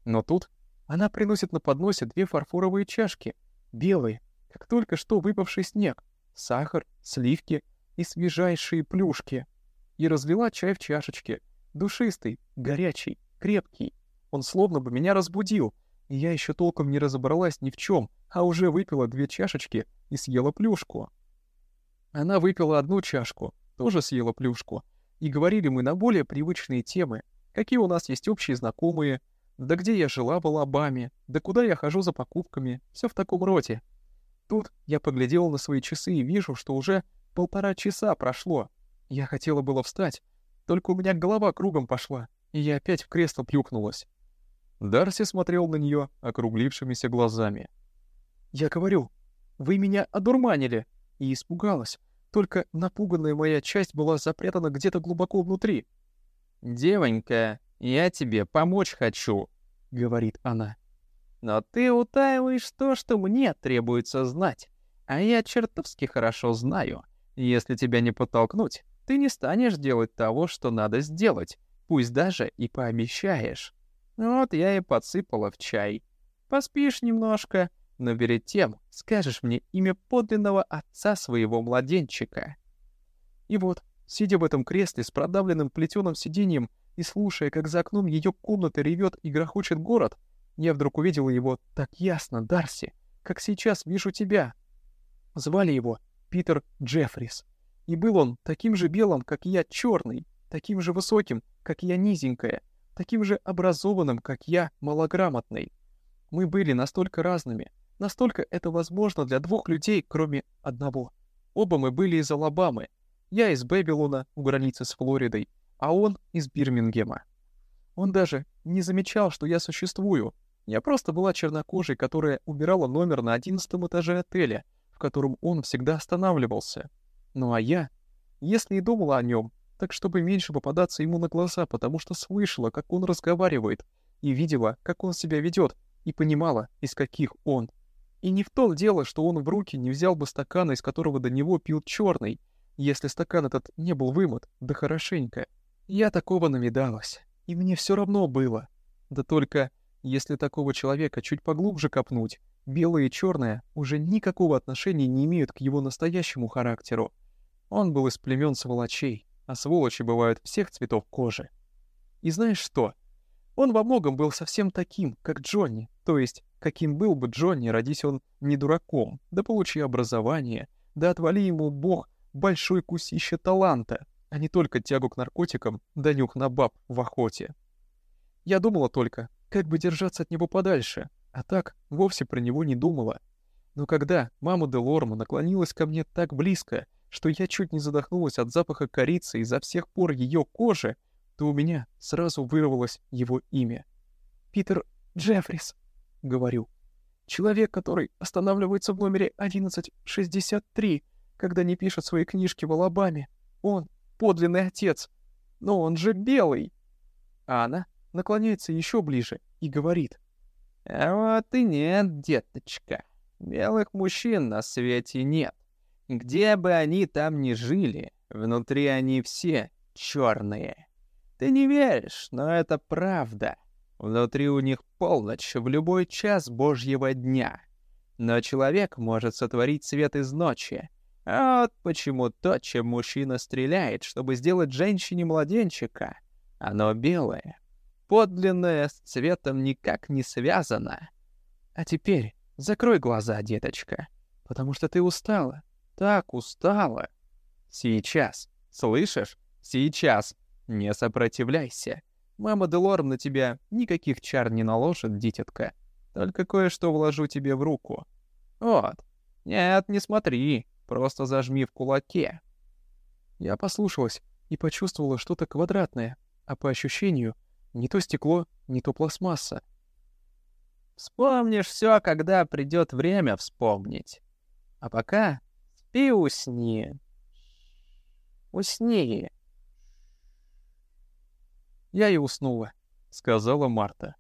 Но тут она приносит на подносе две фарфоровые чашки, белые, как только что выпавший снег, сахар, сливки и свежайшие плюшки и разлила чай в чашечке. Душистый, горячий, крепкий. Он словно бы меня разбудил, и я еще толком не разобралась ни в чем, а уже выпила две чашечки и съела плюшку. Она выпила одну чашку, тоже съела плюшку, и говорили мы на более привычные темы, какие у нас есть общие знакомые, да где я жила в Алабаме, да куда я хожу за покупками, все в таком роде. Тут я поглядела на свои часы и вижу, что уже полтора часа прошло, я хотела было встать, только у меня голова кругом пошла, и я опять в кресло плюхнулась. Дарси смотрел на нее округлившимися глазами. «Я говорю, вы меня одурманили!» И испугалась. Только напуганная моя часть была запрятана где-то глубоко внутри. «Девонька, я тебе помочь хочу», — говорит она. «Но ты утаиваешь то, что мне требуется знать, а я чертовски хорошо знаю. Если тебя не подтолкнуть, ты не станешь делать того, что надо сделать, пусть даже и пообещаешь. Вот я и подсыпала в чай. Поспишь немножко, но перед тем скажешь мне имя подлинного отца своего младенчика. И вот, сидя в этом кресле с продавленным плетеным сиденьем и слушая, как за окном ее комнаты ревет и грохочет город, я вдруг увидела его так ясно, Дарси, как сейчас вижу тебя. Звали его Питер Джеффрис. И был он таким же белым, как я, черный, таким же высоким, как я, низенькая, таким же образованным, как я, малограмотный. Мы были настолько разными, настолько это возможно для двух людей, кроме одного. Оба мы были из Алабамы. Я из Бэбилона, у границы с Флоридой, а он из Бирмингема. Он даже не замечал, что я существую. Я просто была чернокожей, которая убирала номер на одиннадцатом этаже отеля, в котором он всегда останавливался. Ну а я, если и думала о нем, так чтобы меньше попадаться ему на глаза, потому что слышала, как он разговаривает, и видела, как он себя ведет, и понимала, из каких он. И не в том дело, что он в руки не взял бы стакана, из которого до него пил черный, если стакан этот не был вымыт, да хорошенько. Я такого навидалась, и мне все равно было. Да только, если такого человека чуть поглубже копнуть, белое и черное уже никакого отношения не имеют к его настоящему характеру. Он был из племен сволочей, а сволочи бывают всех цветов кожи. И знаешь что? Он во многом был совсем таким, как Джонни, то есть, каким был бы Джонни, родись он не дураком, да получи образование, да отвали ему Бог большой кусище таланта, а не только тягу к наркотикам, да нюх на баб в охоте. Я думала только, как бы держаться от него подальше, а так вовсе про него не думала. Но когда мама Делорма наклонилась ко мне так близко, что я чуть не задохнулась от запаха корицы изо всех пор ее кожи, то у меня сразу вырвалось его имя. «Питер Джеффрис», — говорю. «Человек, который останавливается в номере 1163, когда не пишет свои книжки в Алабаме. Он подлинный отец. Но он же белый!» А она наклоняется еще ближе и говорит. «А вот и нет, деточка. Белых мужчин на свете нет. Где бы они там ни жили, внутри они все черные. Ты не веришь, но это правда. Внутри у них полночь в любой час Божьего дня. Но человек может сотворить свет из ночи. А вот почему то, чем мужчина стреляет, чтобы сделать женщине младенчика, оно белое. Подлинное с цветом никак не связано. А теперь закрой глаза, деточка, потому что ты устала, так устала. Сейчас, слышишь? Сейчас. Не сопротивляйся. Мама Делорм на тебя никаких чар не наложит, дитятка. Только кое-что вложу тебе в руку. Вот. Нет, не смотри. Просто зажми в кулаке. Я послушалась и почувствовала что-то квадратное, а по ощущению не то стекло, не то пластмасса. Вспомнишь все, когда придет время вспомнить. А пока спи усни. Усни. Я и уснула, сказала Марта.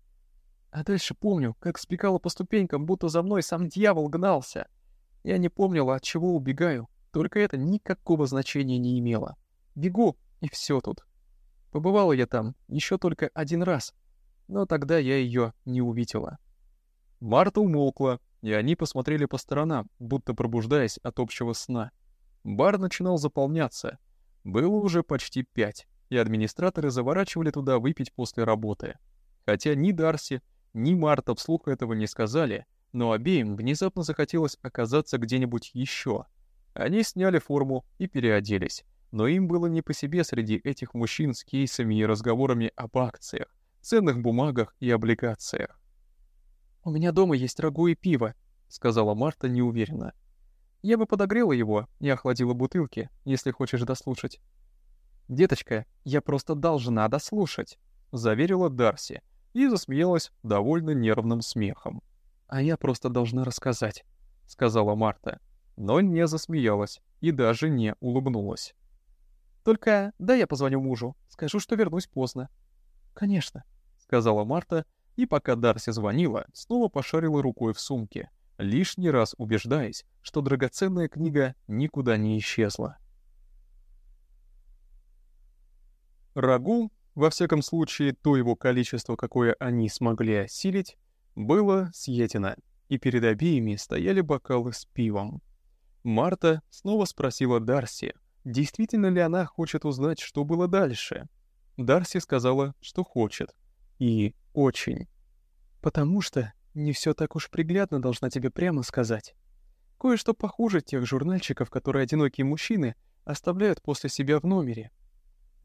А дальше помню, как спекала по ступенькам, будто за мной сам дьявол гнался. Я не помнила, от чего убегаю, только это никакого значения не имело. Бегу, и все тут. Побывала я там еще только один раз, но тогда я ее не увидела. Марта умолкла, и они посмотрели по сторонам, будто пробуждаясь от общего сна. Бар начинал заполняться. Было уже почти пять и администраторы заворачивали туда выпить после работы. Хотя ни Дарси, ни Марта вслух этого не сказали, но обеим внезапно захотелось оказаться где-нибудь еще. Они сняли форму и переоделись, но им было не по себе среди этих мужчин с кейсами и разговорами об акциях, ценных бумагах и облигациях. «У меня дома есть рагу и пиво», — сказала Марта неуверенно. «Я бы подогрела его и охладила бутылки, если хочешь дослушать». «Деточка, я просто должна дослушать», — заверила Дарси и засмеялась довольно нервным смехом. «А я просто должна рассказать», — сказала Марта, но не засмеялась и даже не улыбнулась. «Только да я позвоню мужу, скажу, что вернусь поздно». «Конечно», — сказала Марта, и пока Дарси звонила, снова пошарила рукой в сумке, лишний раз убеждаясь, что драгоценная книга никуда не исчезла. Рагу, во всяком случае то его количество, какое они смогли осилить, было съедено, и перед обеими стояли бокалы с пивом. Марта снова спросила Дарси, действительно ли она хочет узнать, что было дальше. Дарси сказала, что хочет. И очень. «Потому что не все так уж приглядно, должна тебе прямо сказать. Кое-что похуже тех журнальчиков, которые одинокие мужчины оставляют после себя в номере.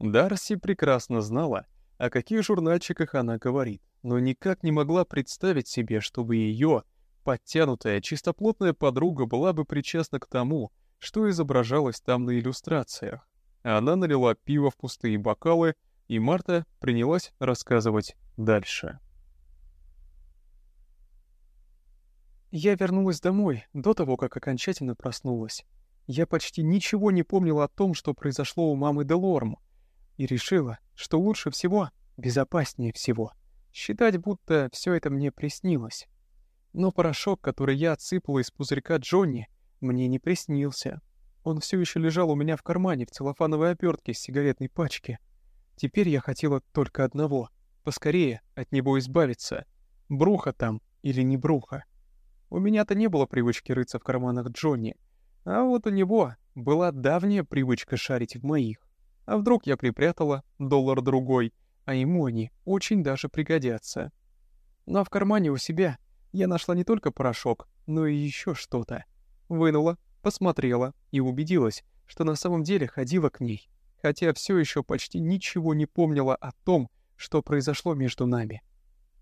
Дарси прекрасно знала, о каких журнальчиках она говорит, но никак не могла представить себе, чтобы ее подтянутая, чистоплотная подруга была бы причастна к тому, что изображалось там на иллюстрациях. Она налила пиво в пустые бокалы, и Марта принялась рассказывать дальше. Я вернулась домой до того, как окончательно проснулась. Я почти ничего не помнила о том, что произошло у мамы Делорм, и решила, что лучше всего, безопаснее всего, считать, будто все это мне приснилось. Но порошок, который я отсыпала из пузырька Джонни, мне не приснился. Он все еще лежал у меня в кармане в целлофановой обертке с сигаретной пачки. Теперь я хотела только одного — поскорее от него избавиться. Бруха там или не бруха. У меня-то не было привычки рыться в карманах Джонни, а вот у него была давняя привычка шарить в моих. А вдруг я припрятала доллар-другой, а ему они очень даже пригодятся. Но в кармане у себя я нашла не только порошок, но и еще что-то. Вынула, посмотрела и убедилась, что на самом деле ходила к ней, хотя все еще почти ничего не помнила о том, что произошло между нами.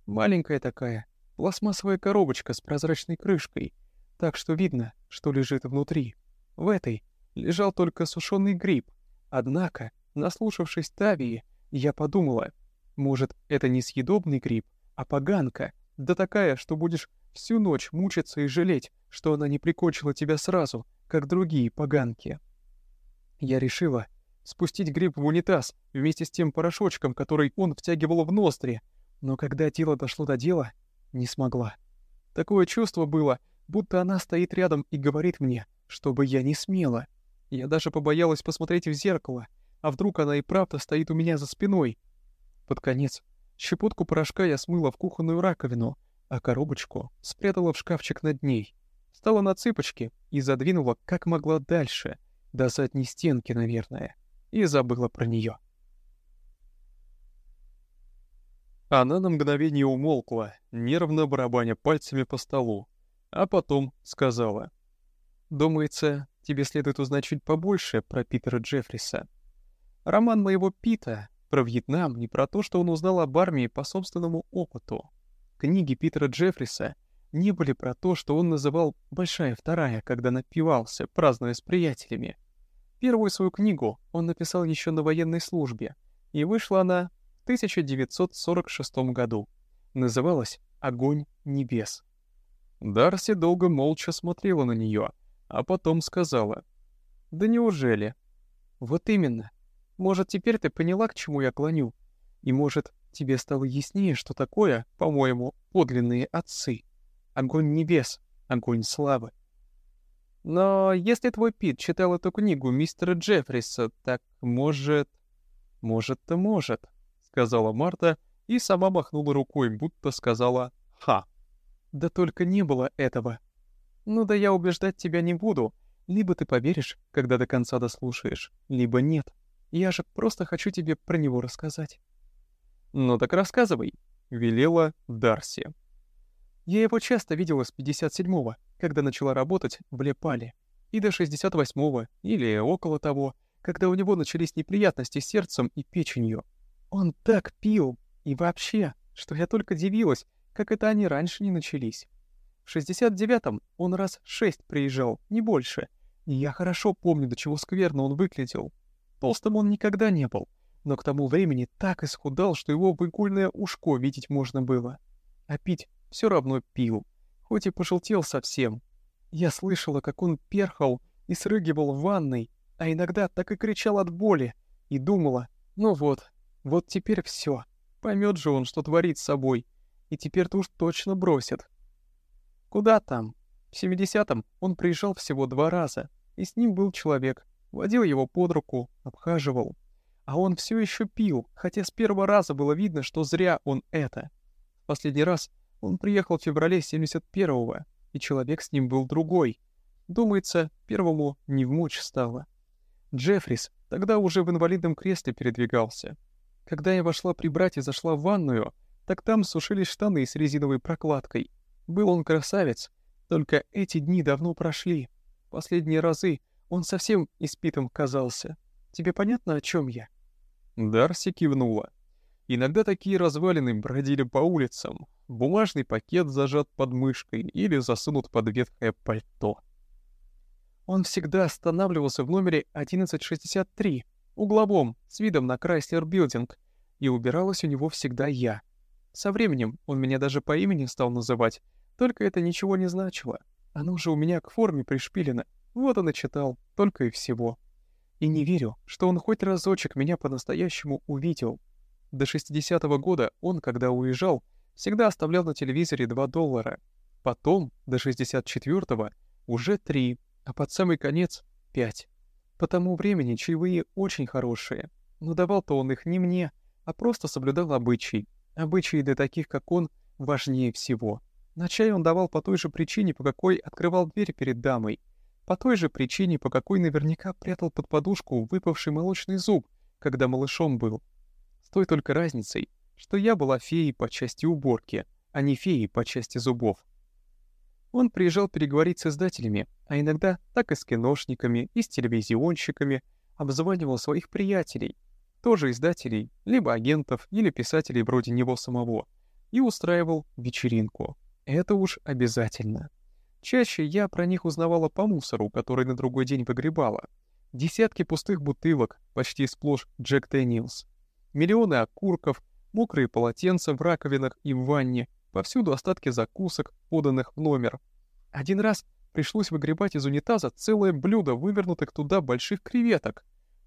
Маленькая такая, пластмассовая коробочка с прозрачной крышкой, так что видно, что лежит внутри. В этой лежал только сушеный гриб. Однако, наслушавшись Тавии, я подумала, может, это не съедобный гриб, а поганка, да такая, что будешь всю ночь мучиться и жалеть, что она не прикончила тебя сразу, как другие поганки. Я решила спустить гриб в унитаз вместе с тем порошочком, который он втягивал в ноздри, но когда дело дошло до дела, не смогла. Такое чувство было, будто она стоит рядом и говорит мне, чтобы я не смела. Я даже побоялась посмотреть в зеркало, а вдруг она и правда стоит у меня за спиной. Под конец щепотку порошка я смыла в кухонную раковину, а коробочку спрятала в шкафчик над ней. Стала на цыпочки и задвинула как могла дальше, до задней стенки, наверное, и забыла про нее. Она на мгновение умолкла, нервно барабаня пальцами по столу, а потом сказала. «Думается, тебе следует узнать чуть побольше про Питера Джеффриса. Роман моего Пита про Вьетнам не про то, что он узнал об армии по собственному опыту. Книги Питера Джеффриса не были про то, что он называл «большая вторая», когда напивался, празднуя с приятелями. Первую свою книгу он написал еще на военной службе, и вышла она 1946 году. Называлась «Огонь небес». Дарси долго молча смотрела на нее, а потом сказала. «Да неужели?» «Вот именно. Может, теперь ты поняла, к чему я клоню? И, может, тебе стало яснее, что такое, по-моему, подлинные отцы? Огонь небес, огонь славы. Но если твой Пит читал эту книгу мистера Джеффриса, так может... Может-то может сказала Марта и сама махнула рукой, будто сказала «Ха». Да только не было этого. Ну да я убеждать тебя не буду. Либо ты поверишь, когда до конца дослушаешь, либо нет. Я же просто хочу тебе про него рассказать. Ну так рассказывай, велела Дарси. Я его часто видела с 57-го, когда начала работать в Лепале, и до 68-го или около того, когда у него начались неприятности с сердцем и печенью. Он так пил, и вообще, что я только дивилась, как это они раньше не начались. В 69-м он раз шесть приезжал, не больше, и я хорошо помню, до чего скверно он выглядел. Толстым он никогда не был, но к тому времени так исхудал, что его выгульное ушко видеть можно было. А пить все равно пил, хоть и пожелтел совсем. Я слышала, как он перхал и срыгивал в ванной, а иногда так и кричал от боли, и думала, ну вот, вот теперь все. Поймет же он, что творит с собой. И теперь-то уж точно бросит. Куда там? В 70-м он приезжал всего два раза. И с ним был человек. Водил его под руку, обхаживал. А он все еще пил, хотя с первого раза было видно, что зря он это. Последний раз он приехал в феврале 71-го, и человек с ним был другой. Думается, первому не в мочь стало. Джеффрис тогда уже в инвалидном кресле передвигался. Когда я вошла прибрать и зашла в ванную, так там сушились штаны с резиновой прокладкой. Был он красавец, только эти дни давно прошли. Последние разы он совсем испитым казался. Тебе понятно, о чем я?» Дарси кивнула. Иногда такие развалины бродили по улицам. Бумажный пакет зажат под мышкой или засунут под ветхое пальто. Он всегда останавливался в номере 1163, угловом, с видом на Крайслер Билдинг, и убиралась у него всегда я. Со временем он меня даже по имени стал называть, только это ничего не значило. Оно же у меня к форме пришпилено, вот он и читал, только и всего. И не верю, что он хоть разочек меня по-настоящему увидел. До 60-го года он, когда уезжал, всегда оставлял на телевизоре 2 доллара. Потом, до 64-го, уже 3, а под самый конец — 5. По тому времени чаевые очень хорошие, но давал-то он их не мне, а просто соблюдал обычай. Обычаи для таких, как он, важнее всего. На чай он давал по той же причине, по какой открывал дверь перед дамой. По той же причине, по какой наверняка прятал под подушку выпавший молочный зуб, когда малышом был. С той только разницей, что я была феей по части уборки, а не феей по части зубов. Он приезжал переговорить с издателями, а иногда так и с киношниками, и с телевизионщиками, обзванивал своих приятелей, тоже издателей, либо агентов, или писателей вроде него самого, и устраивал вечеринку. Это уж обязательно. Чаще я про них узнавала по мусору, который на другой день выгребала. Десятки пустых бутылок, почти сплошь Джек Дэниелс. Миллионы окурков, мокрые полотенца в раковинах и в ванне, повсюду остатки закусок, поданных в номер. Один раз пришлось выгребать из унитаза целое блюдо вывернутых туда больших креветок,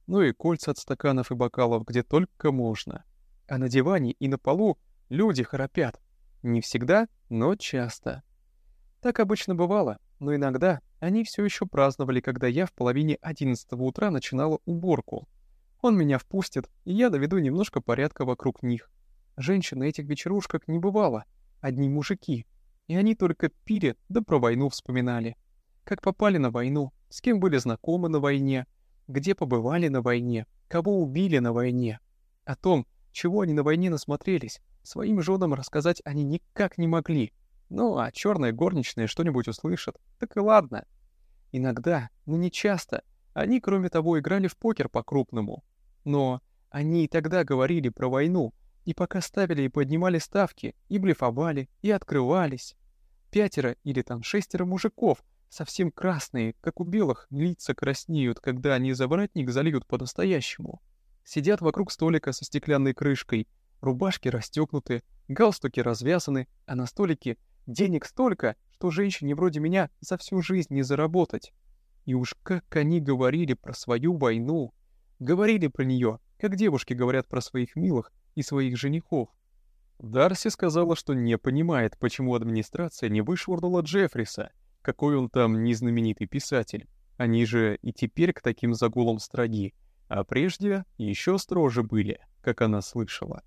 ну и кольца от стаканов и бокалов где только можно. А на диване и на полу люди храпят. Не всегда, но часто. Так обычно бывало, но иногда они все еще праздновали, когда я в половине одиннадцатого утра начинала уборку. Он меня впустит, и я доведу немножко порядка вокруг них. Женщин этих вечерушках не бывало, одни мужики. И они только пили, да про войну вспоминали. Как попали на войну, с кем были знакомы на войне, где побывали на войне, кого убили на войне. О том, чего они на войне насмотрелись, своим женам рассказать они никак не могли. Ну, а черная горничная что-нибудь услышат, так и ладно. Иногда, но не часто, они, кроме того, играли в покер по-крупному. Но они и тогда говорили про войну, и пока ставили и поднимали ставки, и блефовали, и открывались. Пятеро или там шестеро мужиков, совсем красные, как у белых, лица краснеют, когда они заворотник зальют по-настоящему. Сидят вокруг столика со стеклянной крышкой, рубашки расстегнуты, галстуки развязаны, а на столике Денег столько, что женщине вроде меня за всю жизнь не заработать. И уж как они говорили про свою войну. Говорили про нее, как девушки говорят про своих милых и своих женихов. Дарси сказала, что не понимает, почему администрация не вышвырнула Джеффриса, какой он там незнаменитый писатель. Они же и теперь к таким загулам строги, а прежде еще строже были, как она слышала.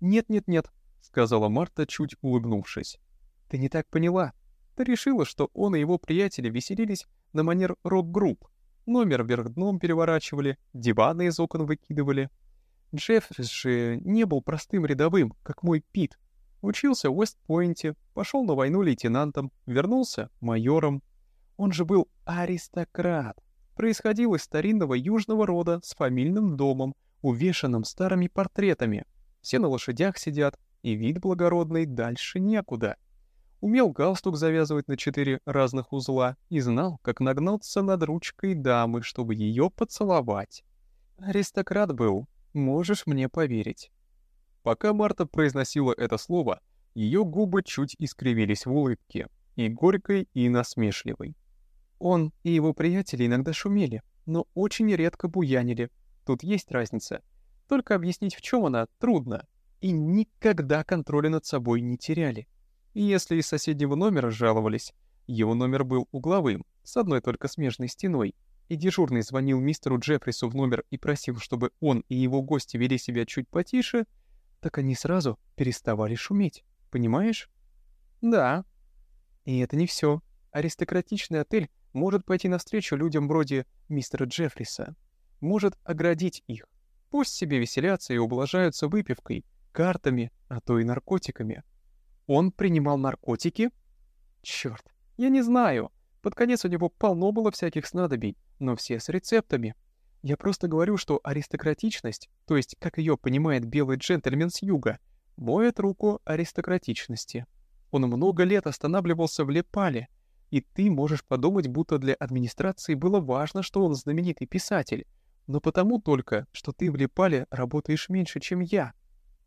«Нет-нет-нет», — сказала Марта, чуть улыбнувшись. Ты не так поняла. Ты решила, что он и его приятели веселились на манер рок-групп. Номер вверх дном переворачивали, диваны из окон выкидывали. Джеффрис же не был простым рядовым, как мой Пит. Учился в Уэст-Пойнте, пошел на войну лейтенантом, вернулся майором. Он же был аристократ. Происходил из старинного южного рода с фамильным домом, увешанным старыми портретами. Все на лошадях сидят, и вид благородный дальше некуда умел галстук завязывать на четыре разных узла и знал, как нагнуться над ручкой дамы, чтобы ее поцеловать. Аристократ был, можешь мне поверить. Пока Марта произносила это слово, ее губы чуть искривились в улыбке, и горькой, и насмешливой. Он и его приятели иногда шумели, но очень редко буянили. Тут есть разница. Только объяснить, в чем она, трудно. И никогда контроля над собой не теряли. И если из соседнего номера жаловались, его номер был угловым, с одной только смежной стеной, и дежурный звонил мистеру Джеффрису в номер и просил, чтобы он и его гости вели себя чуть потише, так они сразу переставали шуметь, понимаешь? Да. И это не все. Аристократичный отель может пойти навстречу людям вроде мистера Джеффриса. Может оградить их. Пусть себе веселятся и ублажаются выпивкой, картами, а то и наркотиками. Он принимал наркотики? Чёрт, я не знаю. Под конец у него полно было всяких снадобий, но все с рецептами. Я просто говорю, что аристократичность, то есть как ее понимает белый джентльмен с юга, моет руку аристократичности. Он много лет останавливался в Лепале, и ты можешь подумать, будто для администрации было важно, что он знаменитый писатель, но потому только, что ты в Лепале работаешь меньше, чем я.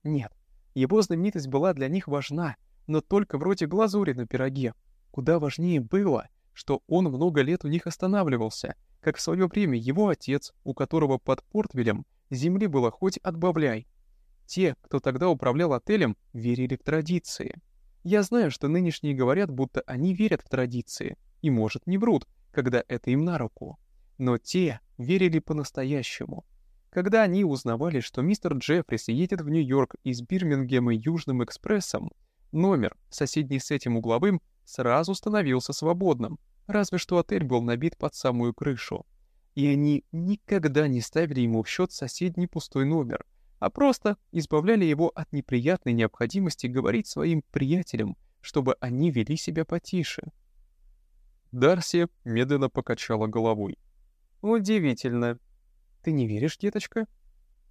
Нет, его знаменитость была для них важна — но только вроде глазури на пироге. Куда важнее было, что он много лет у них останавливался, как в свое время его отец, у которого под портвелем земли было хоть отбавляй. Те, кто тогда управлял отелем, верили в традиции. Я знаю, что нынешние говорят, будто они верят в традиции, и, может, не врут, когда это им на руку. Но те верили по-настоящему. Когда они узнавали, что мистер Джеффрис едет в Нью-Йорк из Бирмингема Южным экспрессом, Номер, соседний с этим угловым, сразу становился свободным, разве что отель был набит под самую крышу. И они никогда не ставили ему в счет соседний пустой номер, а просто избавляли его от неприятной необходимости говорить своим приятелям, чтобы они вели себя потише. Дарси медленно покачала головой. «Удивительно. Ты не веришь, деточка?»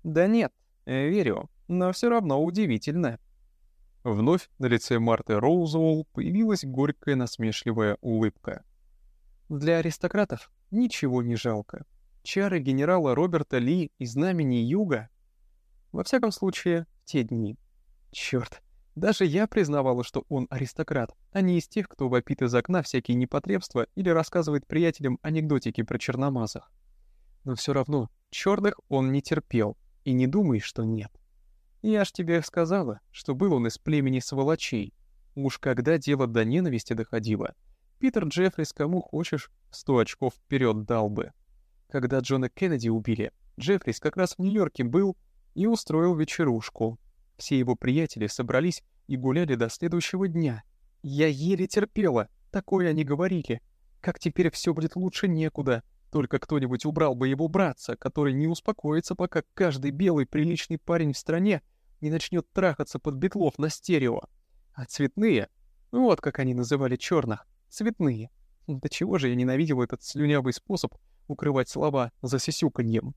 «Да нет, верю, но все равно удивительно». Вновь на лице Марты Роузволл появилась горькая насмешливая улыбка. «Для аристократов ничего не жалко. Чары генерала Роберта Ли и Знамени Юга? Во всяком случае, в те дни. Чёрт, даже я признавала, что он аристократ, а не из тех, кто вопит из окна всякие непотребства или рассказывает приятелям анекдотики про черномазых. Но все равно, черных он не терпел, и не думай, что нет. Я ж тебе сказала, что был он из племени сволочей. Уж когда дело до ненависти доходило, Питер Джеффрис кому хочешь сто очков вперед дал бы. Когда Джона Кеннеди убили, Джеффрис как раз в Нью-Йорке был и устроил вечерушку. Все его приятели собрались и гуляли до следующего дня. Я еле терпела, такое они говорили. Как теперь все будет лучше некуда. Только кто-нибудь убрал бы его братца, который не успокоится, пока каждый белый приличный парень в стране не начнет трахаться под битлов на стерео. А цветные, вот как они называли черных, цветные. До чего же я ненавидел этот слюнявый способ укрывать слова за сисюканьем.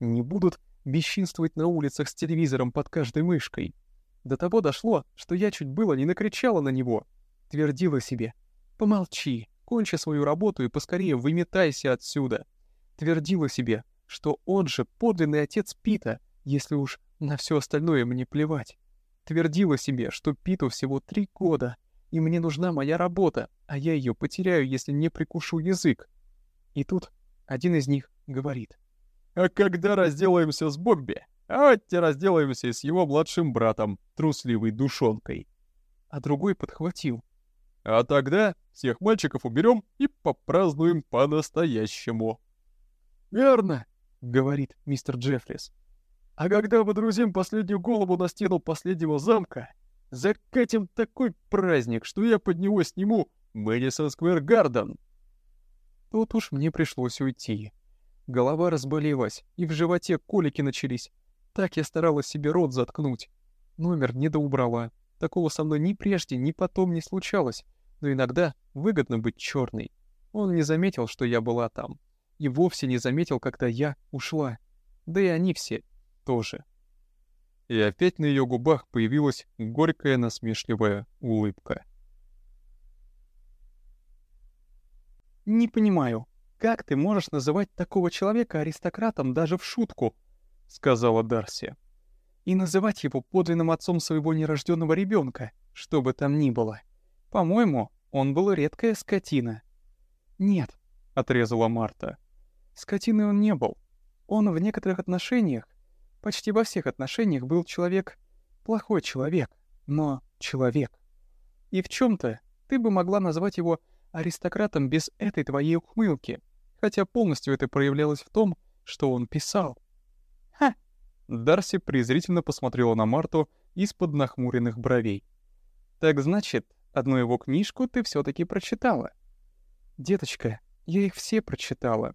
Не будут бесчинствовать на улицах с телевизором под каждой мышкой. До того дошло, что я чуть было не накричала на него. Твердила себе «Помолчи, кончи свою работу и поскорее выметайся отсюда». Твердила себе, что он же подлинный отец Пита, если уж на все остальное мне плевать. Твердила себе, что Питу всего три года, и мне нужна моя работа, а я ее потеряю, если не прикушу язык. И тут один из них говорит — а когда разделаемся с Бобби, давайте разделаемся с его младшим братом, трусливой душонкой. А другой подхватил. А тогда всех мальчиков уберем и попразднуем по-настоящему. «Верно», — говорит мистер Джеффрис. «А когда выдрузим последнюю голову на стену последнего замка, закатим такой праздник, что я под него сниму Мэдисон Сквер Гарден». Тут уж мне пришлось уйти. Голова разболелась, и в животе колики начались. Так я старалась себе рот заткнуть. Номер не доубрала. Такого со мной ни прежде, ни потом не случалось. Но иногда выгодно быть черной. Он не заметил, что я была там. И вовсе не заметил, когда я ушла. Да и они все тоже. И опять на ее губах появилась горькая насмешливая улыбка. «Не понимаю, «Как ты можешь называть такого человека аристократом даже в шутку?» — сказала Дарси. «И называть его подлинным отцом своего нерожденного ребенка, что бы там ни было. По-моему, он был редкая скотина». «Нет», — отрезала Марта. «Скотиной он не был. Он в некоторых отношениях, почти во всех отношениях был человек, плохой человек, но человек. И в чем то ты бы могла назвать его аристократом без этой твоей ухмылки, хотя полностью это проявлялось в том, что он писал. «Ха!» Дарси презрительно посмотрела на Марту из-под нахмуренных бровей. «Так значит, одну его книжку ты все таки прочитала?» «Деточка, я их все прочитала.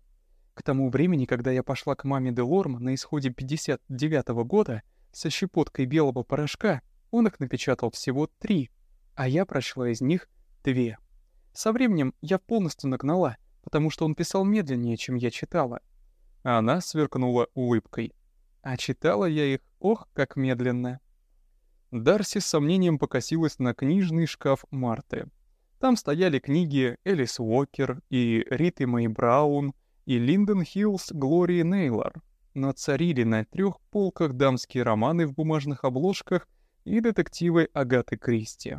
К тому времени, когда я пошла к маме Делорм на исходе 59-го года со щепоткой белого порошка, он их напечатал всего три, а я прочла из них две. Со временем я полностью нагнала, потому что он писал медленнее, чем я читала. Она сверкнула улыбкой. А читала я их, ох, как медленно. Дарси с сомнением покосилась на книжный шкаф Марты. Там стояли книги Элис Уокер и Риты Мэй Браун и Линдон Хиллс Глории Нейлор, но царили на трех полках дамские романы в бумажных обложках и детективы Агаты Кристи.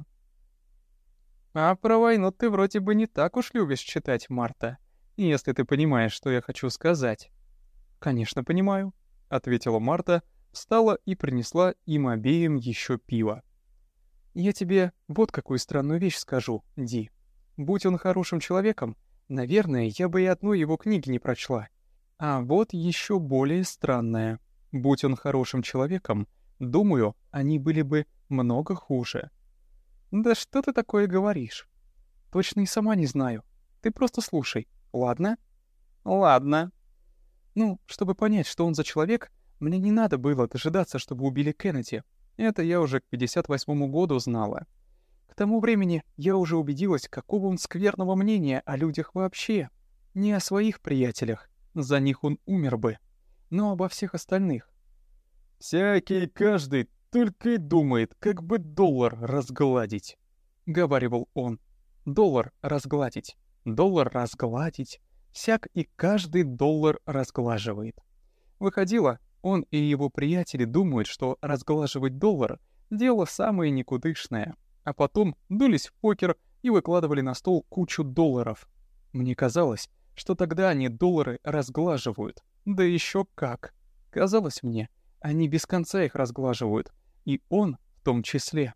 А про войну ты вроде бы не так уж любишь читать, Марта, если ты понимаешь, что я хочу сказать. Конечно, понимаю, ответила Марта, встала и принесла им обеим еще пиво. Я тебе вот какую странную вещь скажу, Ди. Будь он хорошим человеком, наверное, я бы и одной его книги не прочла. А вот еще более странное. Будь он хорошим человеком, думаю, они были бы много хуже. «Да что ты такое говоришь?» «Точно и сама не знаю. Ты просто слушай, ладно?» «Ладно». «Ну, чтобы понять, что он за человек, мне не надо было дожидаться, чтобы убили Кеннеди. Это я уже к 58-му году знала. К тому времени я уже убедилась, какого он скверного мнения о людях вообще. Не о своих приятелях, за них он умер бы, но обо всех остальных. «Всякий каждый только и думает, как бы доллар разгладить», — говаривал он. «Доллар разгладить, доллар разгладить. всяк и каждый доллар разглаживает. Выходило, он и его приятели думают, что разглаживать доллар — дело самое никудышное, а потом дулись в покер и выкладывали на стол кучу долларов. Мне казалось, что тогда они доллары разглаживают. Да еще как. Казалось мне, они без конца их разглаживают. И он в том числе.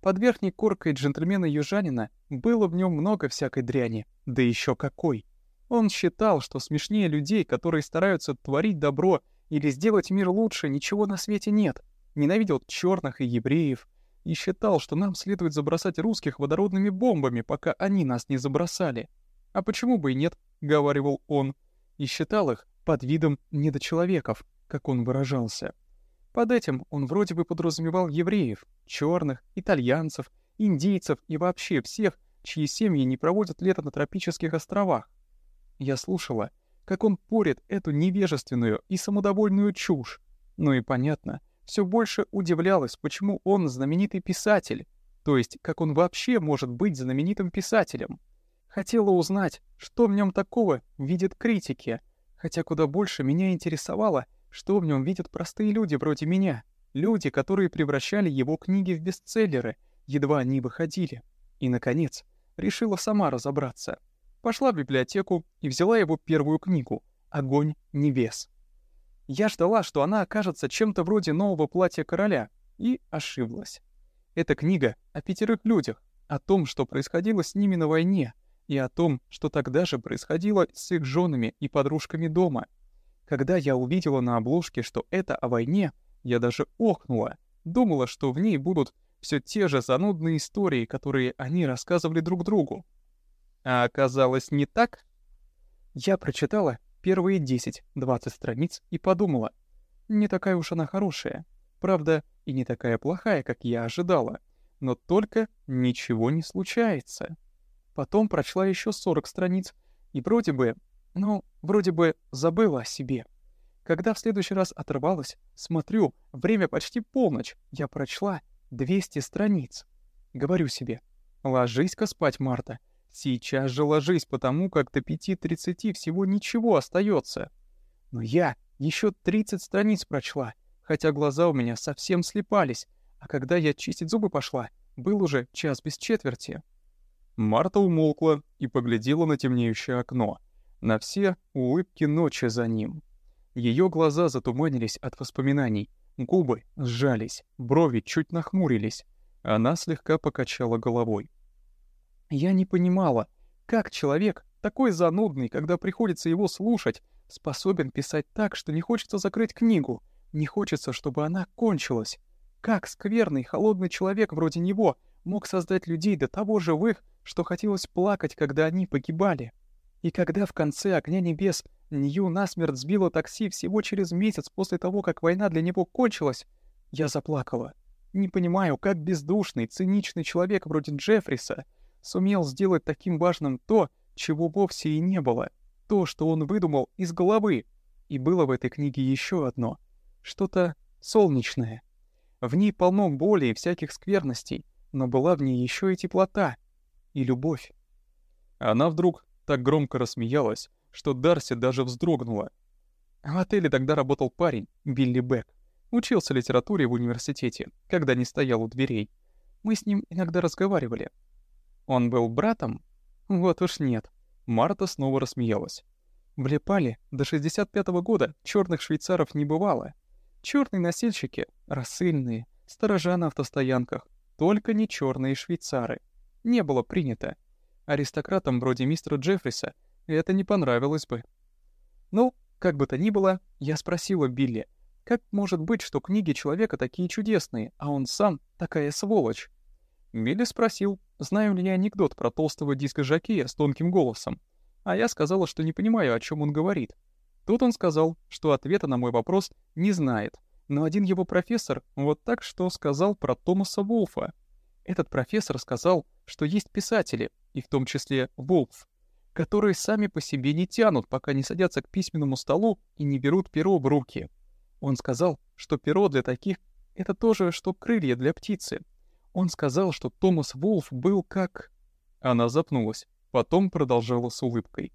Под верхней коркой джентльмена-южанина было в нем много всякой дряни. Да еще какой. Он считал, что смешнее людей, которые стараются творить добро или сделать мир лучше, ничего на свете нет. Ненавидел черных и евреев. И считал, что нам следует забросать русских водородными бомбами, пока они нас не забросали. «А почему бы и нет?» — говаривал он. И считал их под видом недочеловеков, как он выражался. Под этим он вроде бы подразумевал евреев, черных, итальянцев, индейцев и вообще всех, чьи семьи не проводят лето на тропических островах. Я слушала, как он порит эту невежественную и самодовольную чушь. Ну и понятно, все больше удивлялась, почему он знаменитый писатель, то есть как он вообще может быть знаменитым писателем. Хотела узнать, что в нем такого видят критики, хотя куда больше меня интересовало, что в нем видят простые люди вроде меня, люди, которые превращали его книги в бестселлеры, едва они выходили. И, наконец, решила сама разобраться. Пошла в библиотеку и взяла его первую книгу «Огонь небес». Я ждала, что она окажется чем-то вроде нового платья короля, и ошиблась. Эта книга о пятерых людях, о том, что происходило с ними на войне — и о том, что тогда же происходило с их женами и подружками дома. Когда я увидела на обложке, что это о войне, я даже охнула, думала, что в ней будут все те же занудные истории, которые они рассказывали друг другу. А оказалось не так? Я прочитала первые 10-20 страниц и подумала, не такая уж она хорошая. Правда, и не такая плохая, как я ожидала. Но только ничего не случается. Потом прочла еще 40 страниц и вроде бы, ну, вроде бы забыла о себе. Когда в следующий раз отрывалась, смотрю, время почти полночь, я прочла 200 страниц. Говорю себе, ложись-ка спать, Марта. Сейчас же ложись, потому как до 5.30 всего ничего остается. Но я еще 30 страниц прочла, хотя глаза у меня совсем слепались, а когда я чистить зубы пошла, был уже час без четверти. Марта умолкла и поглядела на темнеющее окно, на все улыбки ночи за ним. Ее глаза затуманились от воспоминаний, губы сжались, брови чуть нахмурились. Она слегка покачала головой. Я не понимала, как человек, такой занудный, когда приходится его слушать, способен писать так, что не хочется закрыть книгу, не хочется, чтобы она кончилась. Как скверный, холодный человек вроде него мог создать людей до того живых, что хотелось плакать, когда они погибали. И когда в конце «Огня небес» Нью насмерть сбила такси всего через месяц после того, как война для него кончилась, я заплакала. Не понимаю, как бездушный, циничный человек вроде Джеффриса сумел сделать таким важным то, чего вовсе и не было, то, что он выдумал из головы. И было в этой книге еще одно, что-то солнечное. В ней полно боли и всяких скверностей, но была в ней еще и теплота — и любовь. Она вдруг так громко рассмеялась, что Дарси даже вздрогнула. В отеле тогда работал парень, Билли Бек. Учился литературе в университете, когда не стоял у дверей. Мы с ним иногда разговаривали. Он был братом? Вот уж нет. Марта снова рассмеялась. В Лепале до 65-го года черных швейцаров не бывало. Черные носильщики, рассыльные, сторожа на автостоянках, только не черные швейцары не было принято. Аристократам вроде мистера Джеффриса это не понравилось бы. Ну, как бы то ни было, я спросила Билли, как может быть, что книги человека такие чудесные, а он сам такая сволочь? Билли спросил, знаю ли я анекдот про толстого диска-жокея с тонким голосом. А я сказала, что не понимаю, о чем он говорит. Тут он сказал, что ответа на мой вопрос не знает, но один его профессор вот так что сказал про Томаса Волфа. Этот профессор сказал, что есть писатели, и в том числе Волф, которые сами по себе не тянут, пока не садятся к письменному столу и не берут перо в руки. Он сказал, что перо для таких — это то же, что крылья для птицы. Он сказал, что Томас Волф был как... Она запнулась, потом продолжала с улыбкой.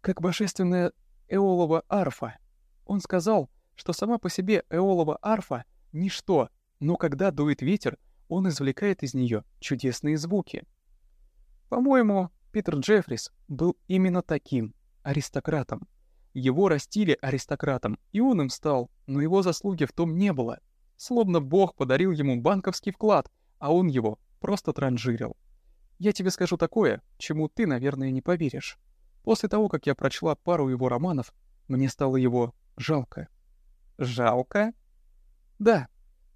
как божественная эолова арфа. Он сказал, что сама по себе эолова арфа — ничто, но когда дует ветер, он извлекает из нее чудесные звуки. По-моему, Питер Джеффрис был именно таким, аристократом. Его растили аристократом, и он им стал, но его заслуги в том не было. Словно Бог подарил ему банковский вклад, а он его просто транжирил. Я тебе скажу такое, чему ты, наверное, не поверишь. После того, как я прочла пару его романов, мне стало его жалко. Жалко? Да,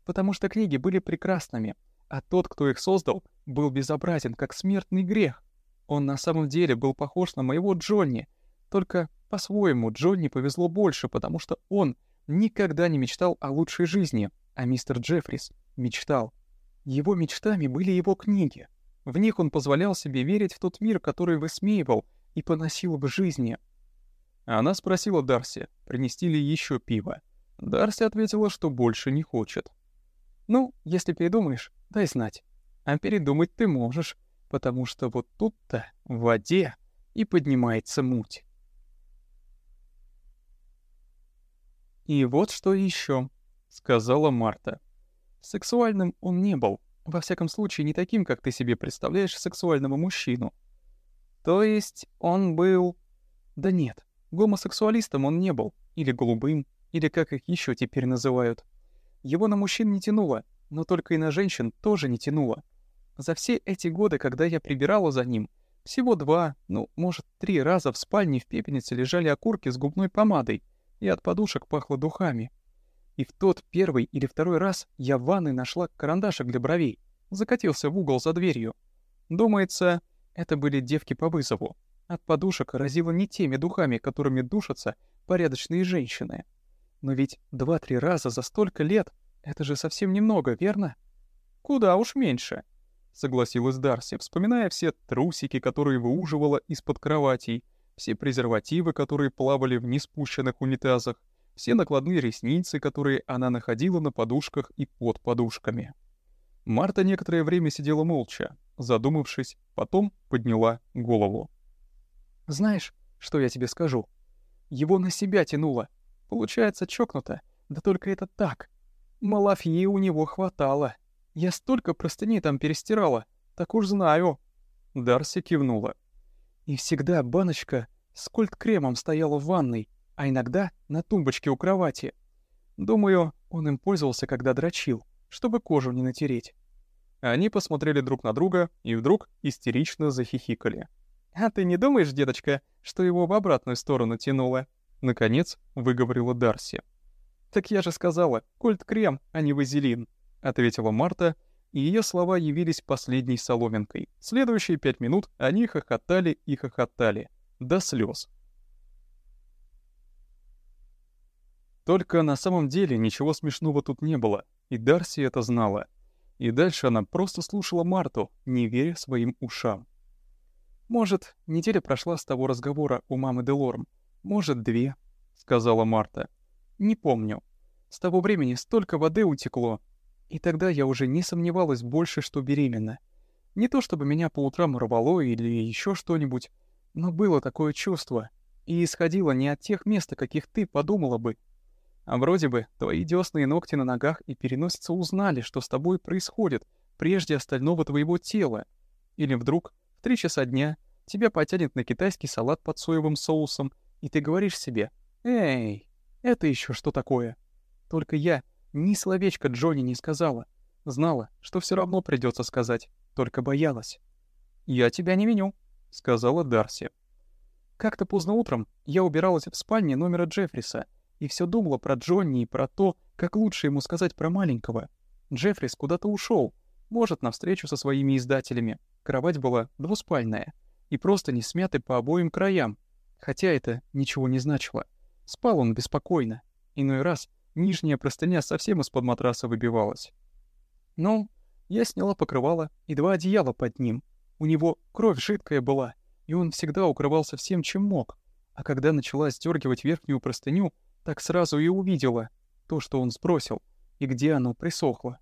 потому что книги были прекрасными, а тот, кто их создал, был безобразен, как смертный грех. Он на самом деле был похож на моего Джонни, только по-своему Джонни повезло больше, потому что он никогда не мечтал о лучшей жизни, а мистер Джеффрис мечтал. Его мечтами были его книги. В них он позволял себе верить в тот мир, который высмеивал и поносил в жизни. Она спросила Дарси, принести ли еще пиво. Дарси ответила, что больше не хочет. «Ну, если передумаешь, дай знать. А передумать ты можешь, потому что вот тут-то, в воде, и поднимается муть». «И вот что еще, сказала Марта. Сексуальным он не был, во всяком случае не таким, как ты себе представляешь сексуального мужчину. То есть он был... Да нет, гомосексуалистом он не был, или голубым, или как их еще теперь называют. Его на мужчин не тянуло, но только и на женщин тоже не тянуло. За все эти годы, когда я прибирала за ним, всего два, ну, может, три раза в спальне в пепельнице лежали окурки с губной помадой, и от подушек пахло духами. И в тот первый или второй раз я в ванной нашла карандашик для бровей, закатился в угол за дверью. Думается, это были девки по вызову. От подушек разило не теми духами, которыми душатся порядочные женщины. Но ведь два-три раза за столько лет — это же совсем немного, верно? Куда уж меньше, — согласилась Дарси, вспоминая все трусики, которые выуживала из-под кроватей, все презервативы, которые плавали в неспущенных унитазах, все накладные ресницы, которые она находила на подушках и под подушками. Марта некоторое время сидела молча, задумавшись, потом подняла голову. «Знаешь, что я тебе скажу? Его на себя тянуло. Получается чокнуто, да только это так. Малафьи у него хватало. Я столько простыней там перестирала, так уж знаю». Дарси кивнула. И всегда баночка с кольт-кремом стояла в ванной, а иногда на тумбочке у кровати. Думаю, он им пользовался, когда дрочил, чтобы кожу не натереть. Они посмотрели друг на друга и вдруг истерично захихикали. «А ты не думаешь, деточка, что его в обратную сторону тянуло?» Наконец выговорила Дарси. «Так я же сказала, кольт-крем, а не вазелин», — ответила Марта, и ее слова явились последней соломинкой. Следующие пять минут они хохотали и хохотали. До слез. Только на самом деле ничего смешного тут не было, и Дарси это знала. И дальше она просто слушала Марту, не веря своим ушам. «Может, неделя прошла с того разговора у мамы Делорм. Может, две», — сказала Марта. «Не помню. С того времени столько воды утекло, и тогда я уже не сомневалась больше, что беременна. Не то чтобы меня по утрам рвало или еще что-нибудь, но было такое чувство. И исходило не от тех мест, о каких ты подумала бы. А вроде бы твои дёсны и ногти на ногах и переносица узнали, что с тобой происходит, прежде остального твоего тела. Или вдруг в три часа дня тебя потянет на китайский салат под соевым соусом, и ты говоришь себе «Эй, это еще что такое?» Только я ни словечко Джонни не сказала. Знала, что все равно придется сказать, только боялась. «Я тебя не виню», — сказала Дарси. Как-то поздно утром я убиралась в спальне номера Джеффриса и все думала про Джонни и про то, как лучше ему сказать про маленького. Джеффрис куда-то ушел, может, на встречу со своими издателями. Кровать была двуспальная и просто не смяты по обоим краям, хотя это ничего не значило. Спал он беспокойно. Иной раз Нижняя простыня совсем из-под матраса выбивалась. Ну, я сняла покрывало и два одеяла под ним. У него кровь жидкая была, и он всегда укрывался всем, чем мог. А когда начала сдергивать верхнюю простыню, так сразу и увидела то, что он сбросил, и где оно присохло.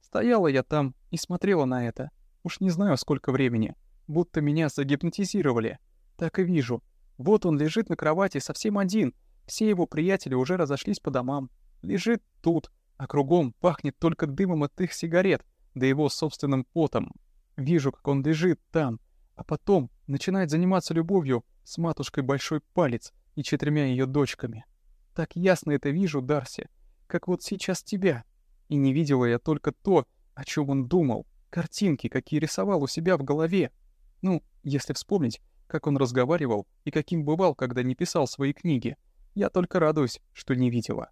Стояла я там и смотрела на это. Уж не знаю, сколько времени. Будто меня загипнотизировали. Так и вижу. Вот он лежит на кровати совсем один, все его приятели уже разошлись по домам. Лежит тут, а кругом пахнет только дымом от их сигарет, да его собственным потом. Вижу, как он лежит там, а потом начинает заниматься любовью с матушкой Большой Палец и четырьмя ее дочками. Так ясно это вижу, Дарси, как вот сейчас тебя. И не видела я только то, о чем он думал, картинки, какие рисовал у себя в голове. Ну, если вспомнить, как он разговаривал и каким бывал, когда не писал свои книги. Я только радуюсь, что не видела.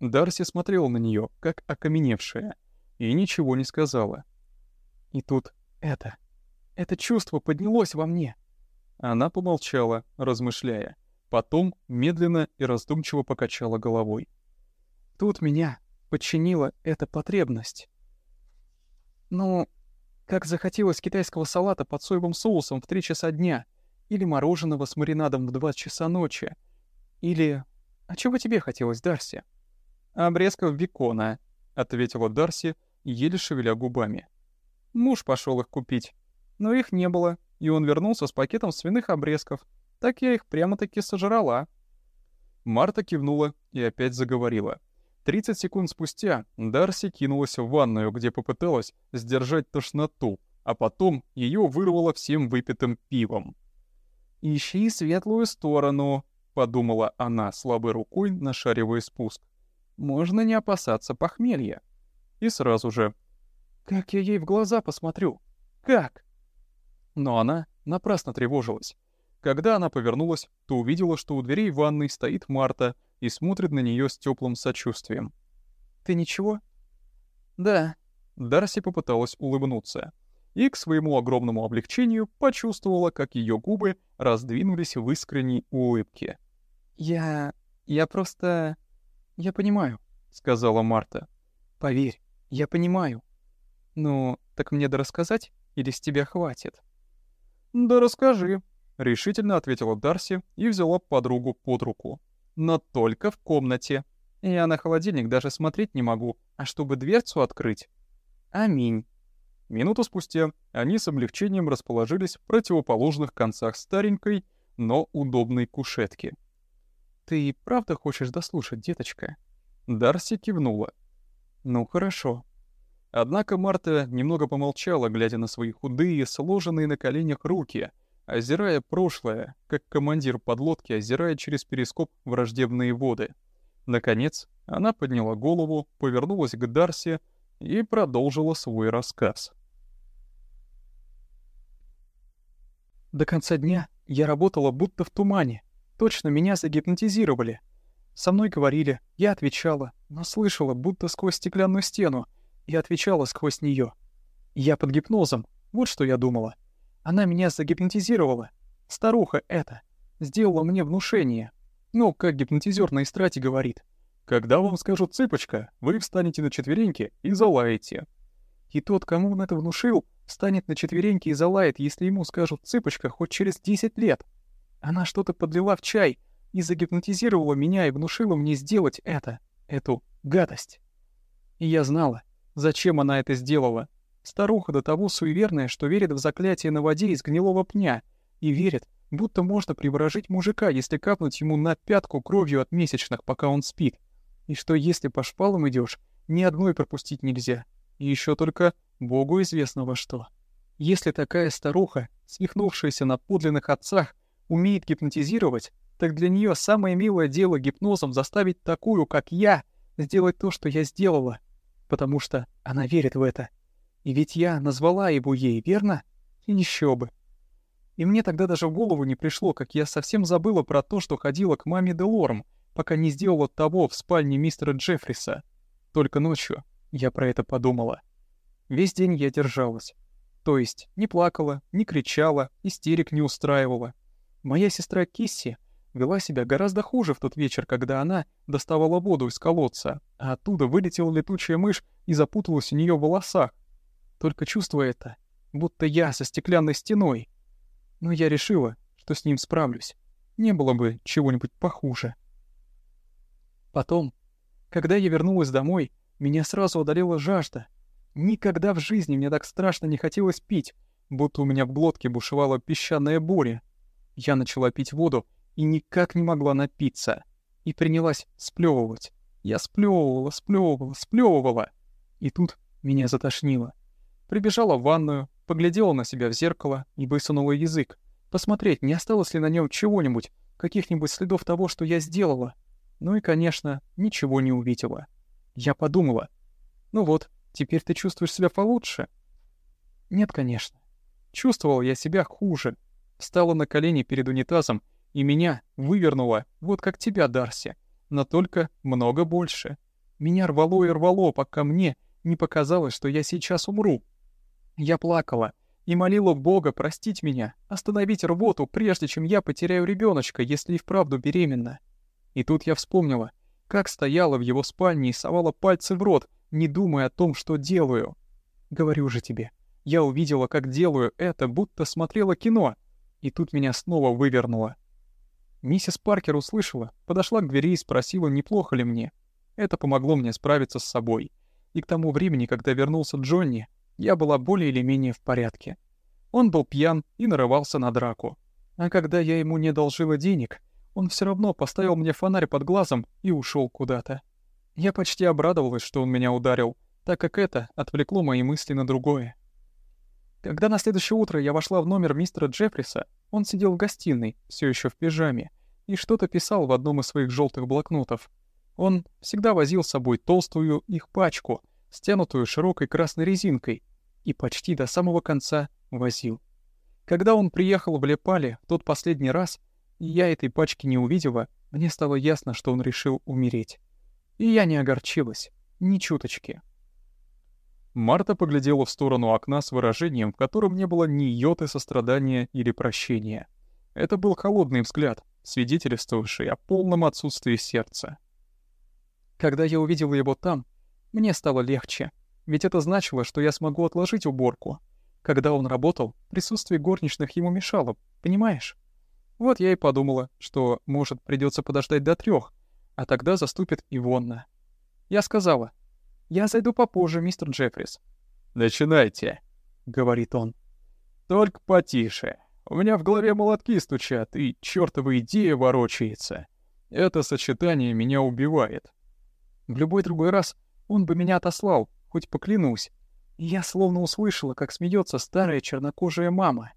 Дарси смотрела на нее, как окаменевшая, и ничего не сказала. И тут это. Это чувство поднялось во мне. Она помолчала, размышляя. Потом медленно и раздумчиво покачала головой. Тут меня подчинила эта потребность. Ну, как захотелось китайского салата под соевым соусом в три часа дня, или мороженого с маринадом в два часа ночи, или... А чего тебе хотелось, Дарси? Обрезков бекона, — ответила Дарси, еле шевеля губами. Муж пошел их купить, но их не было, и он вернулся с пакетом свиных обрезков. Так я их прямо-таки сожрала. Марта кивнула и опять заговорила. 30 секунд спустя Дарси кинулась в ванную, где попыталась сдержать тошноту, а потом ее вырвало всем выпитым пивом. «Ищи светлую сторону», — подумала она слабой рукой, нашаривая спуск. «Можно не опасаться похмелья». И сразу же. «Как я ей в глаза посмотрю? Как?» Но она напрасно тревожилась. Когда она повернулась, то увидела, что у дверей ванной стоит Марта и смотрит на нее с теплым сочувствием. «Ты ничего?» «Да». Дарси попыталась улыбнуться и, к своему огромному облегчению, почувствовала, как ее губы раздвинулись в искренней улыбке. «Я... я просто... я понимаю», — сказала Марта. «Поверь, я понимаю. Ну, так мне да рассказать, или с тебя хватит?» «Да расскажи», — решительно ответила Дарси и взяла подругу под руку. «Но только в комнате. Я на холодильник даже смотреть не могу, а чтобы дверцу открыть...» «Аминь». Минуту спустя они с облегчением расположились в противоположных концах старенькой, но удобной кушетки. «Ты правда хочешь дослушать, деточка?» Дарси кивнула. «Ну хорошо». Однако Марта немного помолчала, глядя на свои худые, сложенные на коленях руки — озирая прошлое, как командир подлодки озирает через перископ враждебные воды. Наконец, она подняла голову, повернулась к Дарси и продолжила свой рассказ. До конца дня я работала будто в тумане. Точно меня загипнотизировали. Со мной говорили, я отвечала, но слышала, будто сквозь стеклянную стену, и отвечала сквозь нее. Я под гипнозом, вот что я думала — она меня загипнотизировала. Старуха эта. Сделала мне внушение. Ну, как гипнотизер на эстрате говорит. Когда вам скажут «цыпочка», вы встанете на четвереньки и залаете. И тот, кому он это внушил, встанет на четвереньки и залает, если ему скажут «цыпочка» хоть через 10 лет. Она что-то подлила в чай и загипнотизировала меня и внушила мне сделать это, эту гадость. И я знала, зачем она это сделала. Старуха до того суеверная, что верит в заклятие на воде из гнилого пня и верит, будто можно приворожить мужика, если капнуть ему на пятку кровью от месячных, пока он спит. И что если по шпалам идешь, ни одной пропустить нельзя. И еще только Богу известно во что. Если такая старуха, свихнувшаяся на подлинных отцах, умеет гипнотизировать, так для нее самое милое дело гипнозом заставить такую, как я, сделать то, что я сделала. Потому что она верит в это. И ведь я назвала его ей, верно? И еще бы. И мне тогда даже в голову не пришло, как я совсем забыла про то, что ходила к маме Делорм, пока не сделала того в спальне мистера Джеффриса. Только ночью я про это подумала. Весь день я держалась. То есть не плакала, не кричала, истерик не устраивала. Моя сестра Кисси вела себя гораздо хуже в тот вечер, когда она доставала воду из колодца, а оттуда вылетела летучая мышь и запуталась у нее в волосах, только чувство это, будто я со стеклянной стеной. Но я решила, что с ним справлюсь. Не было бы чего-нибудь похуже. Потом, когда я вернулась домой, меня сразу одолела жажда. Никогда в жизни мне так страшно не хотелось пить, будто у меня в глотке бушевала песчаная буря. Я начала пить воду и никак не могла напиться. И принялась сплёвывать. Я сплёвывала, сплёвывала, сплёвывала. И тут меня затошнило. Прибежала в ванную, поглядела на себя в зеркало и высунула язык. Посмотреть, не осталось ли на нем чего-нибудь, каких-нибудь следов того, что я сделала. Ну и, конечно, ничего не увидела. Я подумала. Ну вот, теперь ты чувствуешь себя получше? Нет, конечно. Чувствовал я себя хуже. Встала на колени перед унитазом, и меня вывернуло, вот как тебя, Дарси, но только много больше. Меня рвало и рвало, пока мне не показалось, что я сейчас умру. Я плакала и молила Бога простить меня, остановить рвоту, прежде чем я потеряю ребеночка, если и вправду беременна. И тут я вспомнила, как стояла в его спальне и совала пальцы в рот, не думая о том, что делаю. Говорю же тебе, я увидела, как делаю это, будто смотрела кино, и тут меня снова вывернуло. Миссис Паркер услышала, подошла к двери и спросила, неплохо ли мне. Это помогло мне справиться с собой. И к тому времени, когда вернулся Джонни, я была более или менее в порядке. Он был пьян и нарывался на драку. А когда я ему не должила денег, он все равно поставил мне фонарь под глазом и ушел куда-то. Я почти обрадовалась, что он меня ударил, так как это отвлекло мои мысли на другое. Когда на следующее утро я вошла в номер мистера Джеффриса, он сидел в гостиной, все еще в пижаме, и что-то писал в одном из своих желтых блокнотов. Он всегда возил с собой толстую их пачку, стянутую широкой красной резинкой, и почти до самого конца возил. Когда он приехал в Лепале тот последний раз, я этой пачки не увидела, мне стало ясно, что он решил умереть. И я не огорчилась, ни чуточки. Марта поглядела в сторону окна с выражением, в котором не было ни йоты сострадания или прощения. Это был холодный взгляд, свидетельствовавший о полном отсутствии сердца. Когда я увидела его там, мне стало легче, ведь это значило, что я смогу отложить уборку. Когда он работал, присутствие горничных ему мешало, понимаешь? Вот я и подумала, что, может, придется подождать до трех, а тогда заступит Ивонна. Я сказала, «Я зайду попозже, мистер Джеффрис». «Начинайте», — говорит он. «Только потише. У меня в голове молотки стучат, и чёртова идея ворочается. Это сочетание меня убивает». В любой другой раз он бы меня отослал, хоть поклянусь. И я словно услышала, как смеется старая чернокожая мама.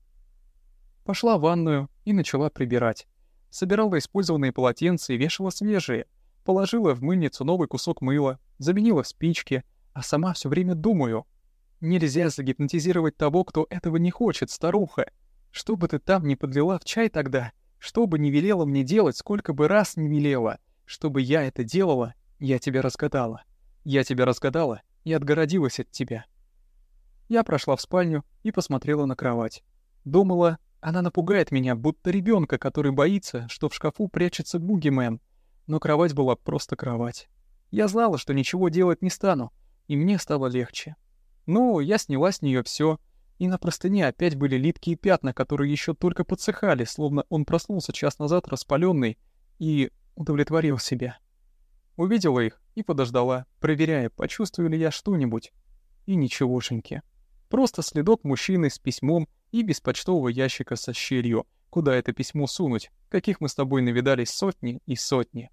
Пошла в ванную и начала прибирать. Собирала использованные полотенца и вешала свежие. Положила в мыльницу новый кусок мыла, заменила спички, а сама все время думаю. Нельзя загипнотизировать того, кто этого не хочет, старуха. Что бы ты там ни подлила в чай тогда, что бы ни велела мне делать, сколько бы раз не велела, чтобы я это делала, я тебя разгадала. Я тебя разгадала и отгородилась от тебя. Я прошла в спальню и посмотрела на кровать. Думала, она напугает меня, будто ребенка, который боится, что в шкафу прячется бугимен. Но кровать была просто кровать. Я знала, что ничего делать не стану, и мне стало легче. Ну, я сняла с нее все, и на простыне опять были липкие пятна, которые еще только подсыхали, словно он проснулся час назад распаленный и удовлетворил себя. Увидела их и подождала, проверяя, почувствую ли я что-нибудь. И ничегошеньки. Просто следок мужчины с письмом и без почтового ящика со щелью, куда это письмо сунуть, каких мы с тобой навидались сотни и сотни.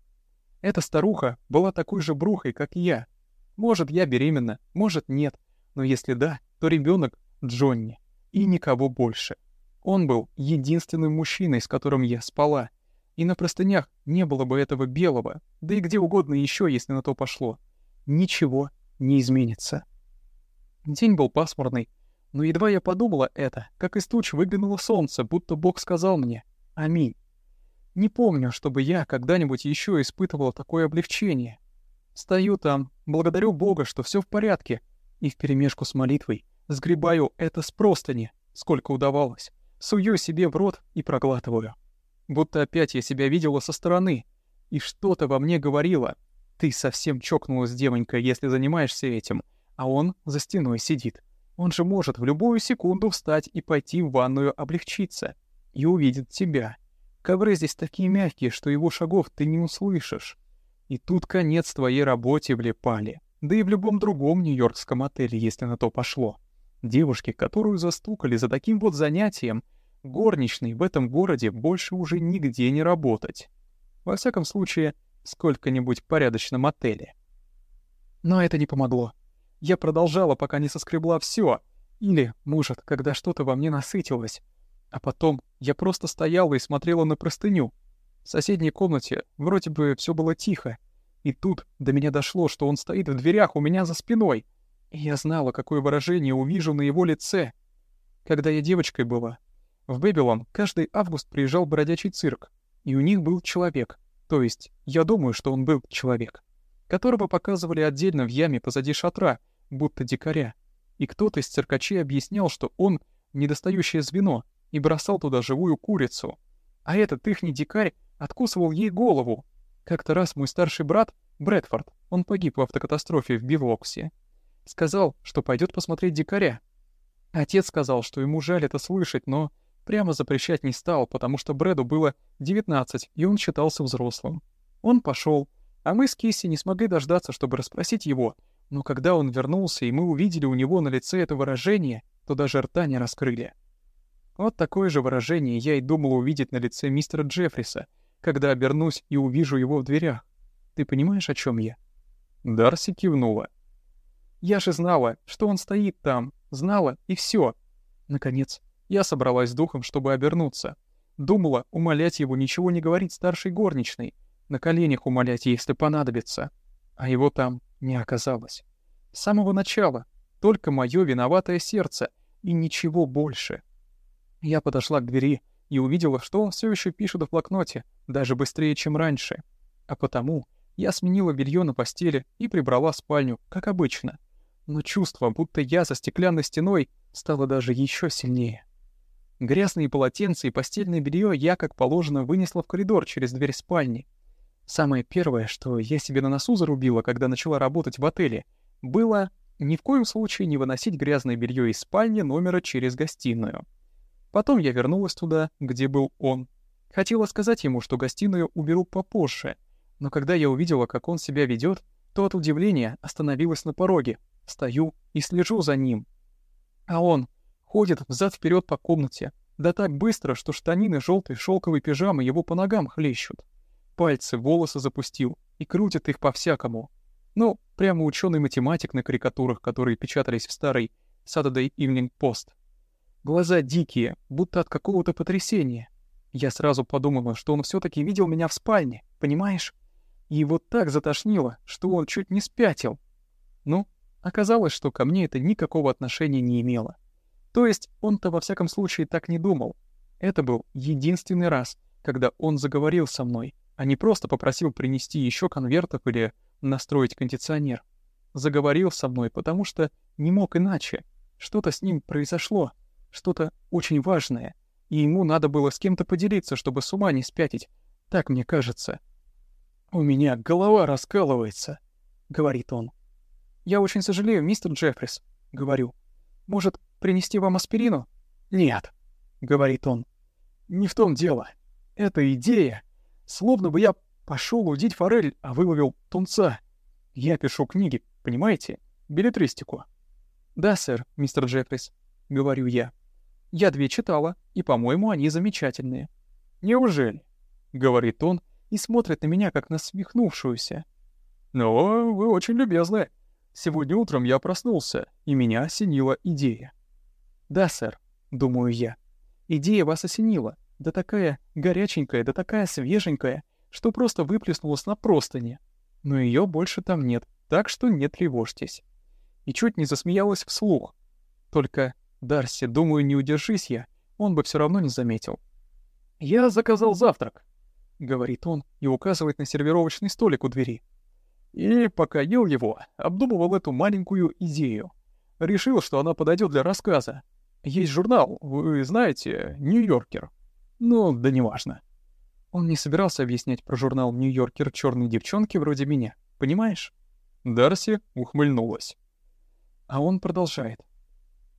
Эта старуха была такой же брухой, как я. Может, я беременна, может, нет. Но если да, то ребенок Джонни. И никого больше. Он был единственным мужчиной, с которым я спала. И на простынях не было бы этого белого, да и где угодно еще, если на то пошло. Ничего не изменится. День был пасмурный, но едва я подумала это, как из туч выглянуло солнце, будто Бог сказал мне «Аминь». Не помню, чтобы я когда-нибудь еще испытывала такое облегчение. Стою там, благодарю Бога, что все в порядке, и вперемешку с молитвой сгребаю это с простыни, сколько удавалось, сую себе в рот и проглатываю. Будто опять я себя видела со стороны, и что-то во мне говорило. Ты совсем чокнулась, девонька, если занимаешься этим, а он за стеной сидит. Он же может в любую секунду встать и пойти в ванную облегчиться. И увидит тебя. Ковры здесь такие мягкие, что его шагов ты не услышишь. И тут конец твоей работе в Лепале. Да и в любом другом нью-йоркском отеле, если на то пошло. Девушке, которую застукали за таким вот занятием, горничной в этом городе больше уже нигде не работать. Во всяком случае, в сколько-нибудь порядочном отеле. Но это не помогло. Я продолжала, пока не соскребла все, Или, может, когда что-то во мне насытилось. А потом я просто стояла и смотрела на простыню. В соседней комнате вроде бы все было тихо. И тут до меня дошло, что он стоит в дверях у меня за спиной. И я знала, какое выражение увижу на его лице. Когда я девочкой была, в Бэбилон каждый август приезжал бродячий цирк, и у них был человек, то есть я думаю, что он был человек, которого показывали отдельно в яме позади шатра, будто дикаря. И кто-то из циркачей объяснял, что он недостающее звено, и бросал туда живую курицу. А этот ихний дикарь откусывал ей голову. Как-то раз мой старший брат, Брэдфорд, он погиб в автокатастрофе в Бивоксе, сказал, что пойдет посмотреть дикаря. Отец сказал, что ему жаль это слышать, но прямо запрещать не стал, потому что Брэду было 19, и он считался взрослым. Он пошел, а мы с Кисси не смогли дождаться, чтобы расспросить его, но когда он вернулся, и мы увидели у него на лице это выражение, то даже рта не раскрыли. Вот такое же выражение я и думал увидеть на лице мистера Джеффриса, когда обернусь и увижу его в дверях. Ты понимаешь, о чем я?» Дарси кивнула. «Я же знала, что он стоит там, знала, и все. Наконец, я собралась с духом, чтобы обернуться. Думала умолять его ничего не говорить старшей горничной, на коленях умолять, если понадобится. А его там не оказалось. С самого начала только мое виноватое сердце и ничего больше. Я подошла к двери и увидела, что он все еще пишет в блокноте, даже быстрее, чем раньше. А потому я сменила белье на постели и прибрала спальню, как обычно. Но чувство, будто я за стеклянной стеной, стало даже еще сильнее. Грязные полотенца и постельное белье я, как положено, вынесла в коридор через дверь спальни. Самое первое, что я себе на носу зарубила, когда начала работать в отеле, было ни в коем случае не выносить грязное белье из спальни номера через гостиную. Потом я вернулась туда, где был он. Хотела сказать ему, что гостиную уберу попозже, но когда я увидела, как он себя ведет, то от удивления остановилась на пороге, стою и слежу за ним. А он ходит взад вперед по комнате, да так быстро, что штанины желтой шелковой пижамы его по ногам хлещут. Пальцы волосы запустил и крутит их по-всякому. Ну, прямо ученый математик на карикатурах, которые печатались в старой Saturday Evening Post. Глаза дикие, будто от какого-то потрясения. Я сразу подумала, что он все таки видел меня в спальне, понимаешь? И его так затошнило, что он чуть не спятил. Ну, оказалось, что ко мне это никакого отношения не имело. То есть он-то во всяком случае так не думал. Это был единственный раз, когда он заговорил со мной, а не просто попросил принести еще конвертов или настроить кондиционер. Заговорил со мной, потому что не мог иначе. Что-то с ним произошло что-то очень важное, и ему надо было с кем-то поделиться, чтобы с ума не спятить. Так мне кажется. «У меня голова раскалывается», — говорит он. «Я очень сожалею, мистер Джеффрис», — говорю. «Может, принести вам аспирину?» «Нет», — говорит он. «Не в том дело. Эта идея, словно бы я пошел удить форель, а выловил тунца. Я пишу книги, понимаете? Билетристику». «Да, сэр, мистер Джеффрис», — говорю я. Я две читала, и, по-моему, они замечательные. Неужели? Говорит он и смотрит на меня, как на смехнувшуюся. Но вы очень любезны. Сегодня утром я проснулся, и меня осенила идея. Да, сэр, думаю я. Идея вас осенила. Да такая горяченькая, да такая свеженькая, что просто выплеснулась на простыни. Но ее больше там нет, так что не тревожьтесь. И чуть не засмеялась вслух. Только Дарси, думаю, не удержись я, он бы все равно не заметил. «Я заказал завтрак», — говорит он и указывает на сервировочный столик у двери. И пока ел его, обдумывал эту маленькую идею. Решил, что она подойдет для рассказа. Есть журнал, вы знаете, «Нью-Йоркер». Ну, да неважно. Он не собирался объяснять про журнал «Нью-Йоркер» черной девчонки вроде меня, понимаешь? Дарси ухмыльнулась. А он продолжает.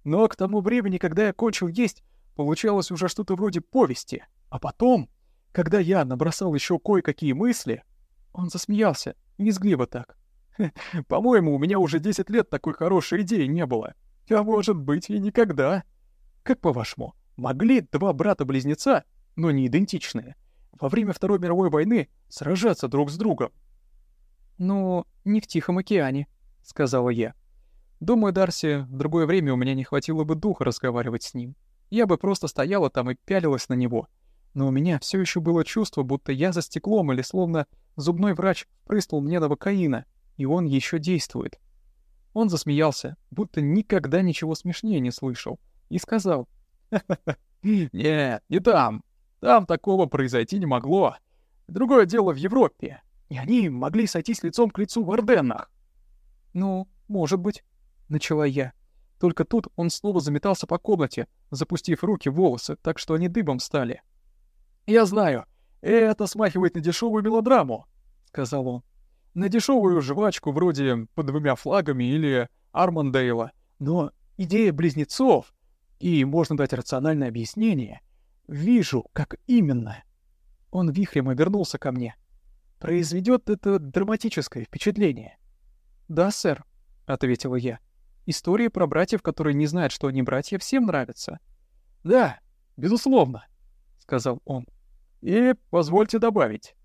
Но к тому времени, когда я кончил есть, получалось уже что-то вроде повести. А потом, когда я набросал еще кое-какие мысли, он засмеялся, визгливо так. По-моему, у меня уже 10 лет такой хорошей идеи не было. А может быть и никогда. Как по-вашему, могли два брата-близнеца, но не идентичные, во время Второй мировой войны сражаться друг с другом? «Ну, не в Тихом океане», — сказала я. Думаю, Дарси, в другое время у меня не хватило бы духа разговаривать с ним. Я бы просто стояла там и пялилась на него. Но у меня все еще было чувство, будто я за стеклом или словно зубной врач впрыснул мне новокаина, и он еще действует. Он засмеялся, будто никогда ничего смешнее не слышал, и сказал, «Нет, не там. Там такого произойти не могло. Другое дело в Европе, и они могли сойтись лицом к лицу в Орденнах». «Ну, может быть». — начала я. Только тут он снова заметался по комнате, запустив руки в волосы, так что они дыбом стали. «Я знаю, это смахивает на дешевую мелодраму», — сказал он. «На дешевую жвачку вроде «Под двумя флагами» или «Армандейла». Но идея близнецов, и можно дать рациональное объяснение, вижу, как именно. Он вихрем обернулся ко мне. Произведет это драматическое впечатление. «Да, сэр», — ответила я. Истории про братьев, которые не знают, что они братья, всем нравятся. «Да, безусловно», — сказал он. «И позвольте добавить».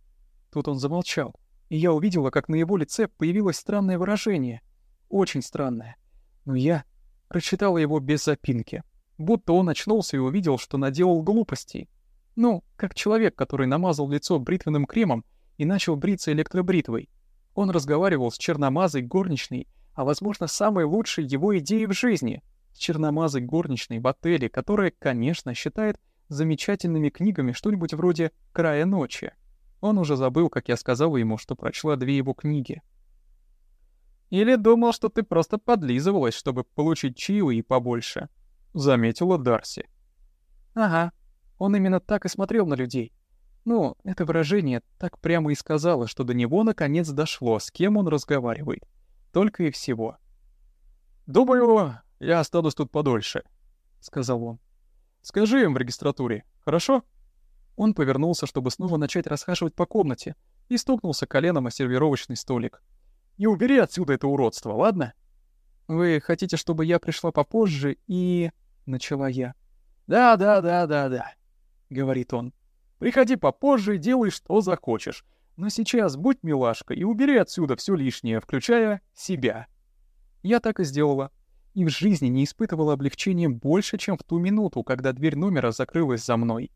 Тут он замолчал, и я увидела, как на его лице появилось странное выражение. Очень странное. Но я прочитала его без запинки. Будто он очнулся и увидел, что наделал глупостей. Ну, как человек, который намазал лицо бритвенным кремом и начал бриться электробритвой. Он разговаривал с черномазой горничной, а, возможно, самой лучшей его идеей в жизни — с черномазой горничной в отеле, которая, конечно, считает замечательными книгами что-нибудь вроде «Края ночи». Он уже забыл, как я сказала ему, что прочла две его книги. «Или думал, что ты просто подлизывалась, чтобы получить чаевые побольше», — заметила Дарси. «Ага, он именно так и смотрел на людей. Ну, это выражение так прямо и сказала, что до него наконец дошло, с кем он разговаривает. Только и всего. «Думаю, я останусь тут подольше», — сказал он. «Скажи им в регистратуре, хорошо?» Он повернулся, чтобы снова начать расхаживать по комнате, и стукнулся коленом о сервировочный столик. «И убери отсюда это уродство, ладно?» «Вы хотите, чтобы я пришла попозже и...» — начала я. «Да, да, да, да, да», — говорит он. «Приходи попозже и делай, что захочешь. Но сейчас будь милашка и убери отсюда все лишнее, включая себя. Я так и сделала. И в жизни не испытывала облегчения больше, чем в ту минуту, когда дверь номера закрылась за мной.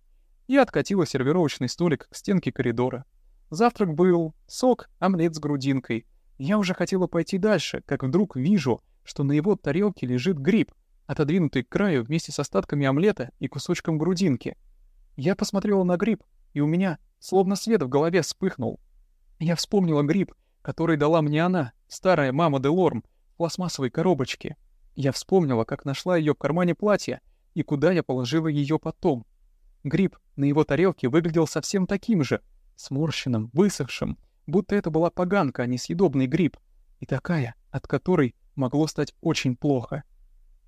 Я откатила сервировочный столик к стенке коридора. Завтрак был сок, омлет с грудинкой. Я уже хотела пойти дальше, как вдруг вижу, что на его тарелке лежит гриб, отодвинутый к краю вместе с остатками омлета и кусочком грудинки. Я посмотрела на гриб, и у меня Словно свет в голове вспыхнул. Я вспомнила гриб, который дала мне она, старая мама Делорм, в пластмассовой коробочке. Я вспомнила, как нашла ее в кармане платья и куда я положила ее потом. Гриб на его тарелке выглядел совсем таким же, сморщенным, высохшим, будто это была поганка, а не съедобный гриб, и такая, от которой могло стать очень плохо.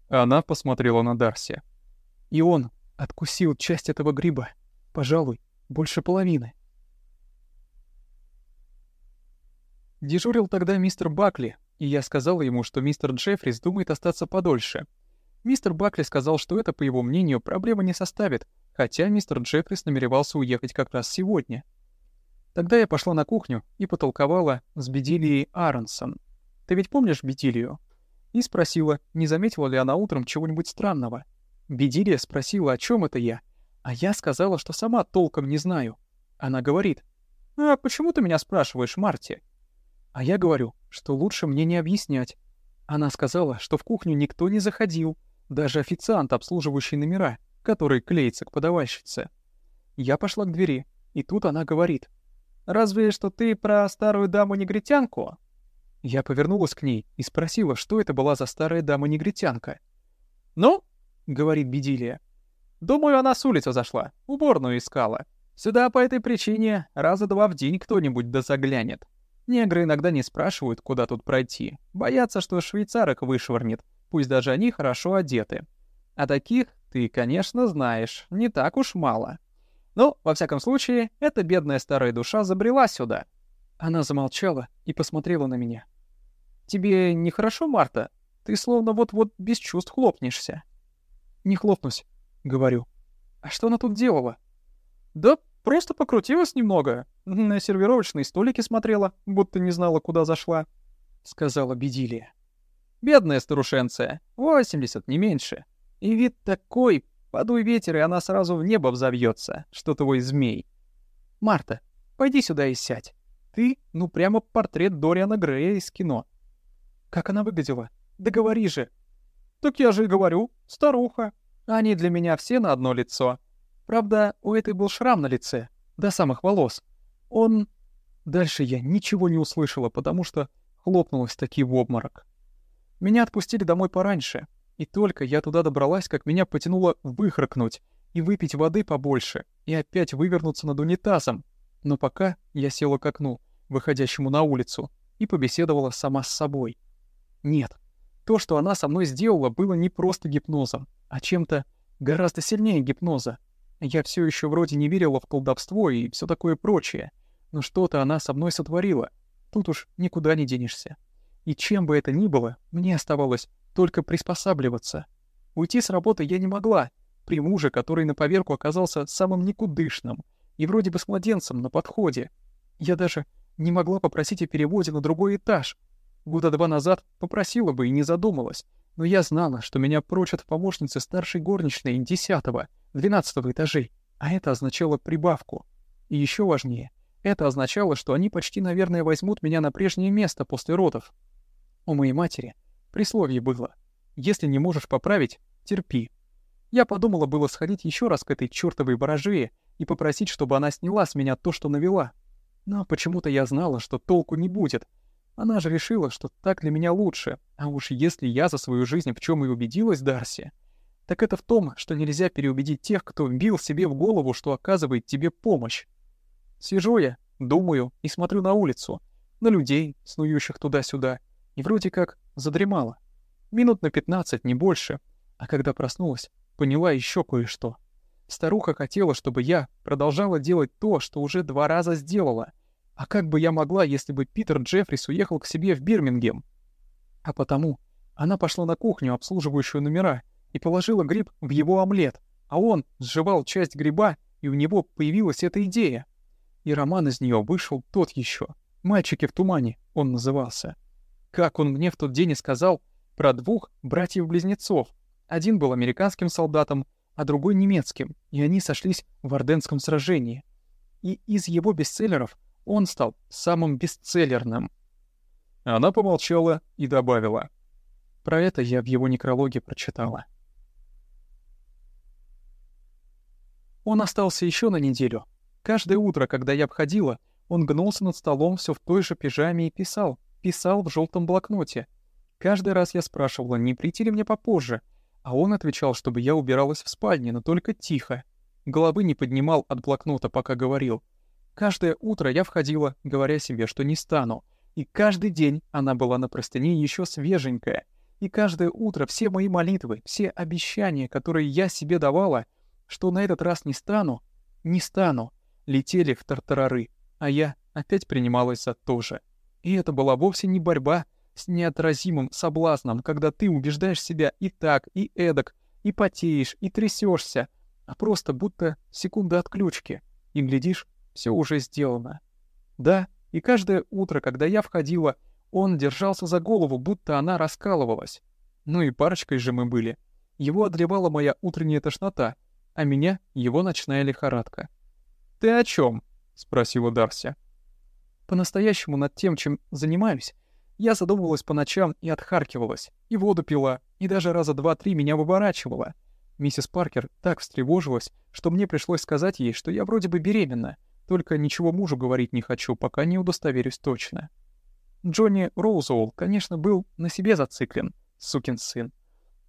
Она посмотрела на Дарси. И он откусил часть этого гриба, пожалуй, больше половины. Дежурил тогда мистер Бакли, и я сказала ему, что мистер Джеффрис думает остаться подольше. Мистер Бакли сказал, что это, по его мнению, проблема не составит, хотя мистер Джеффрис намеревался уехать как раз сегодня. Тогда я пошла на кухню и потолковала с Бедилией Аронсон. Ты ведь помнишь Бедилию? И спросила, не заметила ли она утром чего-нибудь странного. Бедилия спросила, о чем это я, а я сказала, что сама толком не знаю. Она говорит, «А почему ты меня спрашиваешь, Марти?» А я говорю, что лучше мне не объяснять. Она сказала, что в кухню никто не заходил, даже официант, обслуживающий номера, который клеится к подавальщице. Я пошла к двери, и тут она говорит, «Разве что ты про старую даму-негритянку?» Я повернулась к ней и спросила, что это была за старая дама-негритянка. «Ну?» — говорит Бедилия. Думаю, она с улицы зашла, уборную искала. Сюда по этой причине раза два в день кто-нибудь да заглянет. Негры иногда не спрашивают, куда тут пройти. Боятся, что швейцарок вышвырнет, пусть даже они хорошо одеты. А таких ты, конечно, знаешь, не так уж мало. Ну, во всяком случае, эта бедная старая душа забрела сюда. Она замолчала и посмотрела на меня. «Тебе нехорошо, Марта? Ты словно вот-вот без чувств хлопнешься». «Не хлопнусь», — говорю. А что она тут делала? Да просто покрутилась немного. На сервировочные столики смотрела, будто не знала, куда зашла, — сказала Бедилия. Бедная старушенция, 80, не меньше. И вид такой, подуй ветер, и она сразу в небо взовьется, что твой змей. Марта, пойди сюда и сядь. Ты, ну прямо портрет Дориана Грея из кино. Как она выглядела? Да говори же. Так я же и говорю, старуха. Они для меня все на одно лицо. Правда, у этой был шрам на лице, до самых волос. Он... Дальше я ничего не услышала, потому что хлопнулась таки в обморок. Меня отпустили домой пораньше, и только я туда добралась, как меня потянуло выхракнуть и выпить воды побольше, и опять вывернуться над унитазом. Но пока я села к окну, выходящему на улицу, и побеседовала сама с собой. Нет, то, что она со мной сделала, было не просто гипнозом, а чем-то гораздо сильнее гипноза. Я все еще вроде не верила в колдовство и все такое прочее, но что-то она со мной сотворила. Тут уж никуда не денешься. И чем бы это ни было, мне оставалось только приспосабливаться. Уйти с работы я не могла, при муже, который на поверку оказался самым никудышным и вроде бы с младенцем на подходе. Я даже не могла попросить о переводе на другой этаж. Года два назад попросила бы и не задумалась, но я знала, что меня прочат в помощнице старшей горничной десятого, двенадцатого этажей, а это означало прибавку. И еще важнее, это означало, что они почти, наверное, возьмут меня на прежнее место после родов. У моей матери присловие было «Если не можешь поправить, терпи». Я подумала было сходить еще раз к этой чертовой ворожее и попросить, чтобы она сняла с меня то, что навела. Но почему-то я знала, что толку не будет, она же решила, что так для меня лучше. А уж если я за свою жизнь в чем и убедилась, Дарси, так это в том, что нельзя переубедить тех, кто вбил себе в голову, что оказывает тебе помощь. Сижу я, думаю и смотрю на улицу, на людей, снующих туда-сюда, и вроде как задремала. Минут на пятнадцать, не больше. А когда проснулась, поняла еще кое-что. Старуха хотела, чтобы я продолжала делать то, что уже два раза сделала, а как бы я могла, если бы Питер Джеффрис уехал к себе в Бирмингем? А потому она пошла на кухню, обслуживающую номера, и положила гриб в его омлет, а он сживал часть гриба, и у него появилась эта идея. И роман из нее вышел тот еще. «Мальчики в тумане» он назывался. Как он мне в тот день и сказал про двух братьев-близнецов. Один был американским солдатом, а другой немецким, и они сошлись в Орденском сражении. И из его бестселлеров — он стал самым бестселлерным. Она помолчала и добавила. Про это я в его некрологе прочитала. Он остался еще на неделю. Каждое утро, когда я обходила, он гнулся над столом все в той же пижаме и писал. Писал в желтом блокноте. Каждый раз я спрашивала, не прийти ли мне попозже, а он отвечал, чтобы я убиралась в спальне, но только тихо. Головы не поднимал от блокнота, пока говорил — Каждое утро я входила, говоря себе, что не стану. И каждый день она была на простыне еще свеженькая. И каждое утро все мои молитвы, все обещания, которые я себе давала, что на этот раз не стану, не стану, летели в тартарары, а я опять принималась за то же. И это была вовсе не борьба с неотразимым соблазном, когда ты убеждаешь себя и так, и эдак, и потеешь, и трясешься, а просто будто секунда отключки, и глядишь, все уже сделано. Да, и каждое утро, когда я входила, он держался за голову, будто она раскалывалась. Ну и парочкой же мы были. Его одолевала моя утренняя тошнота, а меня — его ночная лихорадка. «Ты о чем? спросила Дарси. «По-настоящему над тем, чем занимаюсь, я задумывалась по ночам и отхаркивалась, и воду пила, и даже раза два-три меня выворачивала. Миссис Паркер так встревожилась, что мне пришлось сказать ей, что я вроде бы беременна, только ничего мужу говорить не хочу, пока не удостоверюсь точно. Джонни Роузоул, конечно, был на себе зациклен, сукин сын.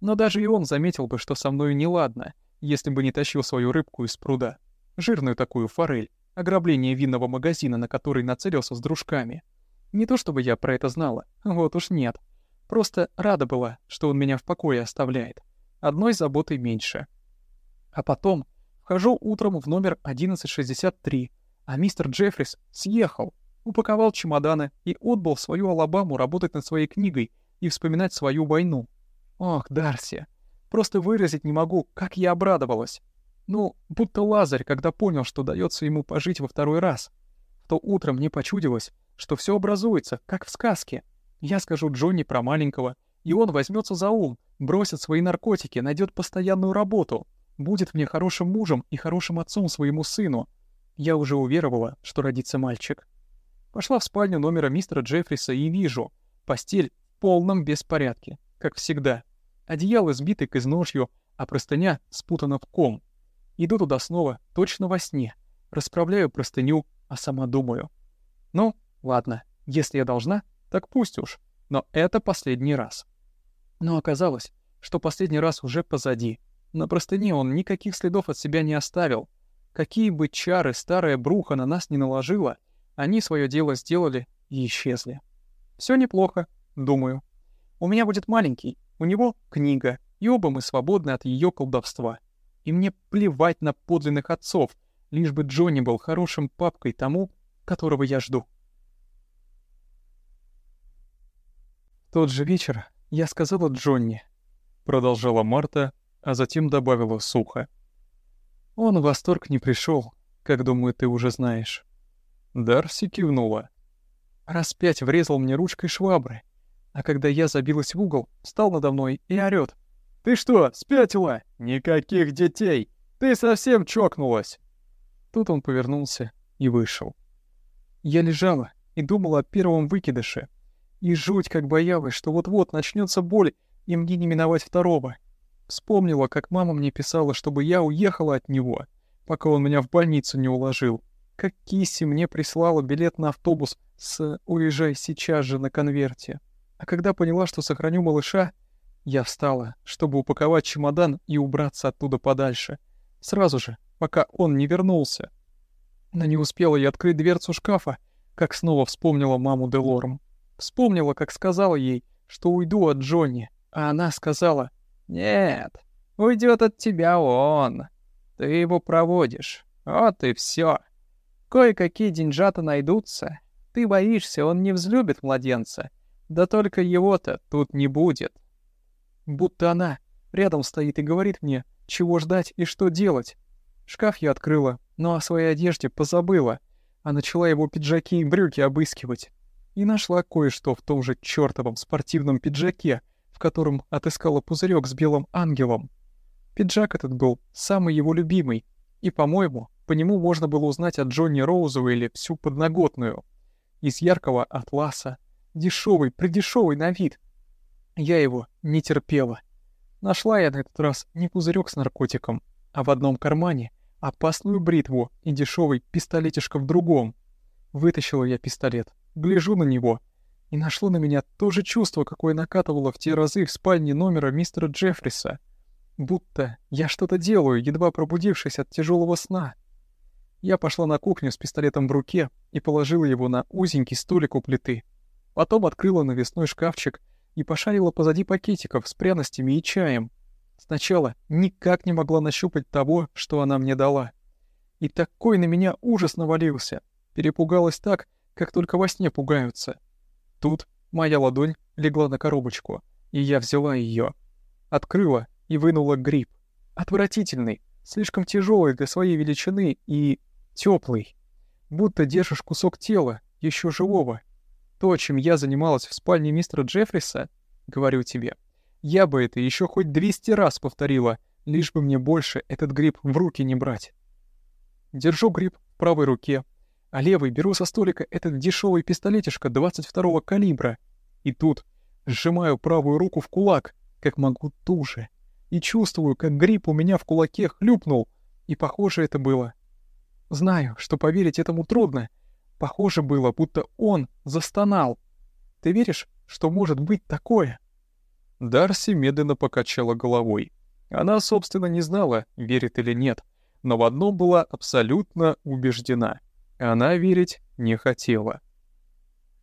Но даже и он заметил бы, что со мною неладно, если бы не тащил свою рыбку из пруда. Жирную такую форель, ограбление винного магазина, на который нацелился с дружками. Не то чтобы я про это знала, вот уж нет. Просто рада была, что он меня в покое оставляет. Одной заботой меньше. А потом вхожу утром в номер 1163, а мистер Джеффрис съехал, упаковал чемоданы и отбыл свою Алабаму работать над своей книгой и вспоминать свою войну. Ох, Дарси, просто выразить не могу, как я обрадовалась. Ну, будто Лазарь, когда понял, что дается ему пожить во второй раз. То утро мне почудилось, что все образуется, как в сказке. Я скажу Джонни про маленького, и он возьмется за ум, бросит свои наркотики, найдет постоянную работу, будет мне хорошим мужем и хорошим отцом своему сыну. Я уже уверовала, что родится мальчик. Пошла в спальню номера мистера Джеффриса и вижу. Постель в полном беспорядке, как всегда. Одеяло сбито к изножью, а простыня спутана в ком. Иду туда снова, точно во сне. Расправляю простыню, а сама думаю. Ну, ладно, если я должна, так пусть уж. Но это последний раз. Но оказалось, что последний раз уже позади. На простыне он никаких следов от себя не оставил. Какие бы чары старая бруха на нас не наложила, они свое дело сделали и исчезли. Все неплохо, думаю. У меня будет маленький, у него книга, и оба мы свободны от ее колдовства. И мне плевать на подлинных отцов, лишь бы Джонни был хорошим папкой тому, которого я жду. Тот же вечер я сказала Джонни, продолжала Марта, а затем добавила сухо. Он в восторг не пришел, как, думаю, ты уже знаешь. Дарси кивнула. Раз пять врезал мне ручкой швабры, а когда я забилась в угол, встал надо мной и орёт. «Ты что, спятила? Никаких детей! Ты совсем чокнулась!» Тут он повернулся и вышел. Я лежала и думала о первом выкидыше, и жуть как боялась, что вот-вот начнется боль, и мне не миновать второго. Вспомнила, как мама мне писала, чтобы я уехала от него, пока он меня в больницу не уложил как Кисси мне прислала билет на автобус с «Уезжай сейчас же» на конверте. А когда поняла, что сохраню малыша, я встала, чтобы упаковать чемодан и убраться оттуда подальше. Сразу же, пока он не вернулся. Но не успела я открыть дверцу шкафа, как снова вспомнила маму Делорм. Вспомнила, как сказала ей, что уйду от Джонни, а она сказала, «Нет, уйдет от тебя он. Ты его проводишь. Вот и все. Кое-какие деньжата найдутся. Ты боишься, он не взлюбит младенца. Да только его-то тут не будет. Будто она рядом стоит и говорит мне, чего ждать и что делать. Шкаф я открыла, но о своей одежде позабыла, а начала его пиджаки и брюки обыскивать. И нашла кое-что в том же чёртовом спортивном пиджаке, в котором отыскала пузырек с белым ангелом. Пиджак этот был самый его любимый, и, по-моему, по нему можно было узнать от Джонни Роузуэлли всю подноготную. Из яркого атласа, дешевый, придешевый на вид. Я его не терпела. Нашла я на этот раз не пузырек с наркотиком, а в одном кармане опасную бритву и дешевый пистолетишка в другом. Вытащила я пистолет, гляжу на него, и нашло на меня то же чувство, какое накатывало в те разы в спальне номера мистера Джеффриса. Будто я что-то делаю, едва пробудившись от тяжелого сна. Я пошла на кухню с пистолетом в руке и положила его на узенький столик у плиты. Потом открыла навесной шкафчик и пошарила позади пакетиков с пряностями и чаем. Сначала никак не могла нащупать того, что она мне дала. И такой на меня ужас навалился. Перепугалась так, как только во сне пугаются. Тут моя ладонь легла на коробочку, и я взяла ее, Открыла и вынула гриб. Отвратительный, слишком тяжелый для своей величины и теплый, будто держишь кусок тела, еще живого. То, чем я занималась в спальне мистера Джеффриса, говорю тебе, я бы это еще хоть 200 раз повторила, лишь бы мне больше этот гриб в руки не брать. Держу гриб в правой руке, а левой беру со столика этот дешевый пистолетишка 22-го калибра. И тут сжимаю правую руку в кулак, как могу туже, и чувствую, как гриб у меня в кулаке хлюпнул, и похоже это было Знаю, что поверить этому трудно. Похоже было, будто он застонал. Ты веришь, что может быть такое?» Дарси медленно покачала головой. Она, собственно, не знала, верит или нет, но в одном была абсолютно убеждена. Она верить не хотела.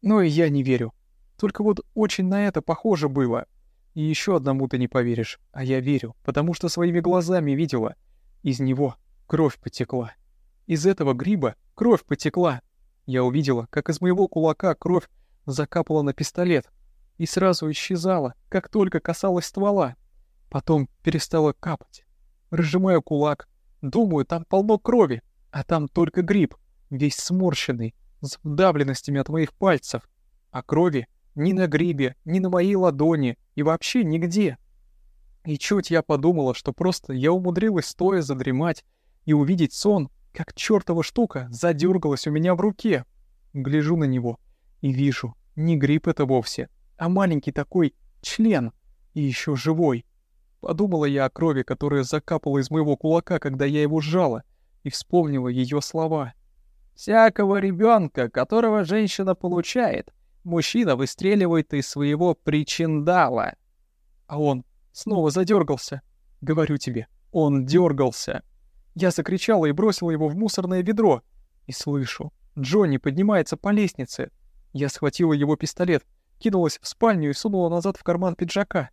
«Ну и я не верю. Только вот очень на это похоже было. И еще одному ты не поверишь, а я верю, потому что своими глазами видела. Из него кровь потекла». Из этого гриба кровь потекла. Я увидела, как из моего кулака кровь закапала на пистолет и сразу исчезала, как только касалась ствола. Потом перестала капать. Разжимаю кулак, Думаю, там полно крови, а там только гриб, весь сморщенный, с вдавленностями от моих пальцев. А крови ни на грибе, ни на моей ладони и вообще нигде. И чуть я подумала, что просто я умудрилась стоя задремать и увидеть сон, как чертова штука задергалась у меня в руке. Гляжу на него и вижу, не гриб это вовсе, а маленький такой член, и еще живой. Подумала я о крови, которая закапала из моего кулака, когда я его сжала, и вспомнила ее слова. «Всякого ребенка, которого женщина получает, мужчина выстреливает из своего причиндала». А он снова задергался. Говорю тебе, он дергался. Я закричала и бросила его в мусорное ведро. И слышу, Джонни поднимается по лестнице. Я схватила его пистолет, кинулась в спальню и сунула назад в карман пиджака.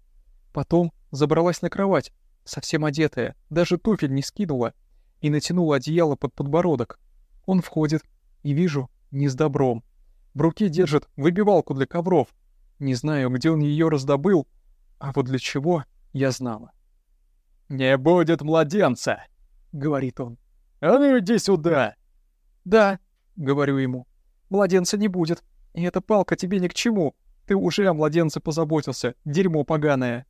Потом забралась на кровать, совсем одетая, даже туфель не скинула, и натянула одеяло под подбородок. Он входит, и вижу, не с добром. В руке держит выбивалку для ковров. Не знаю, где он ее раздобыл, а вот для чего я знала. «Не будет младенца!» — говорит он. «А ну иди сюда!» «Да», — говорю ему, — «младенца не будет, и эта палка тебе ни к чему. Ты уже о младенце позаботился, дерьмо поганое».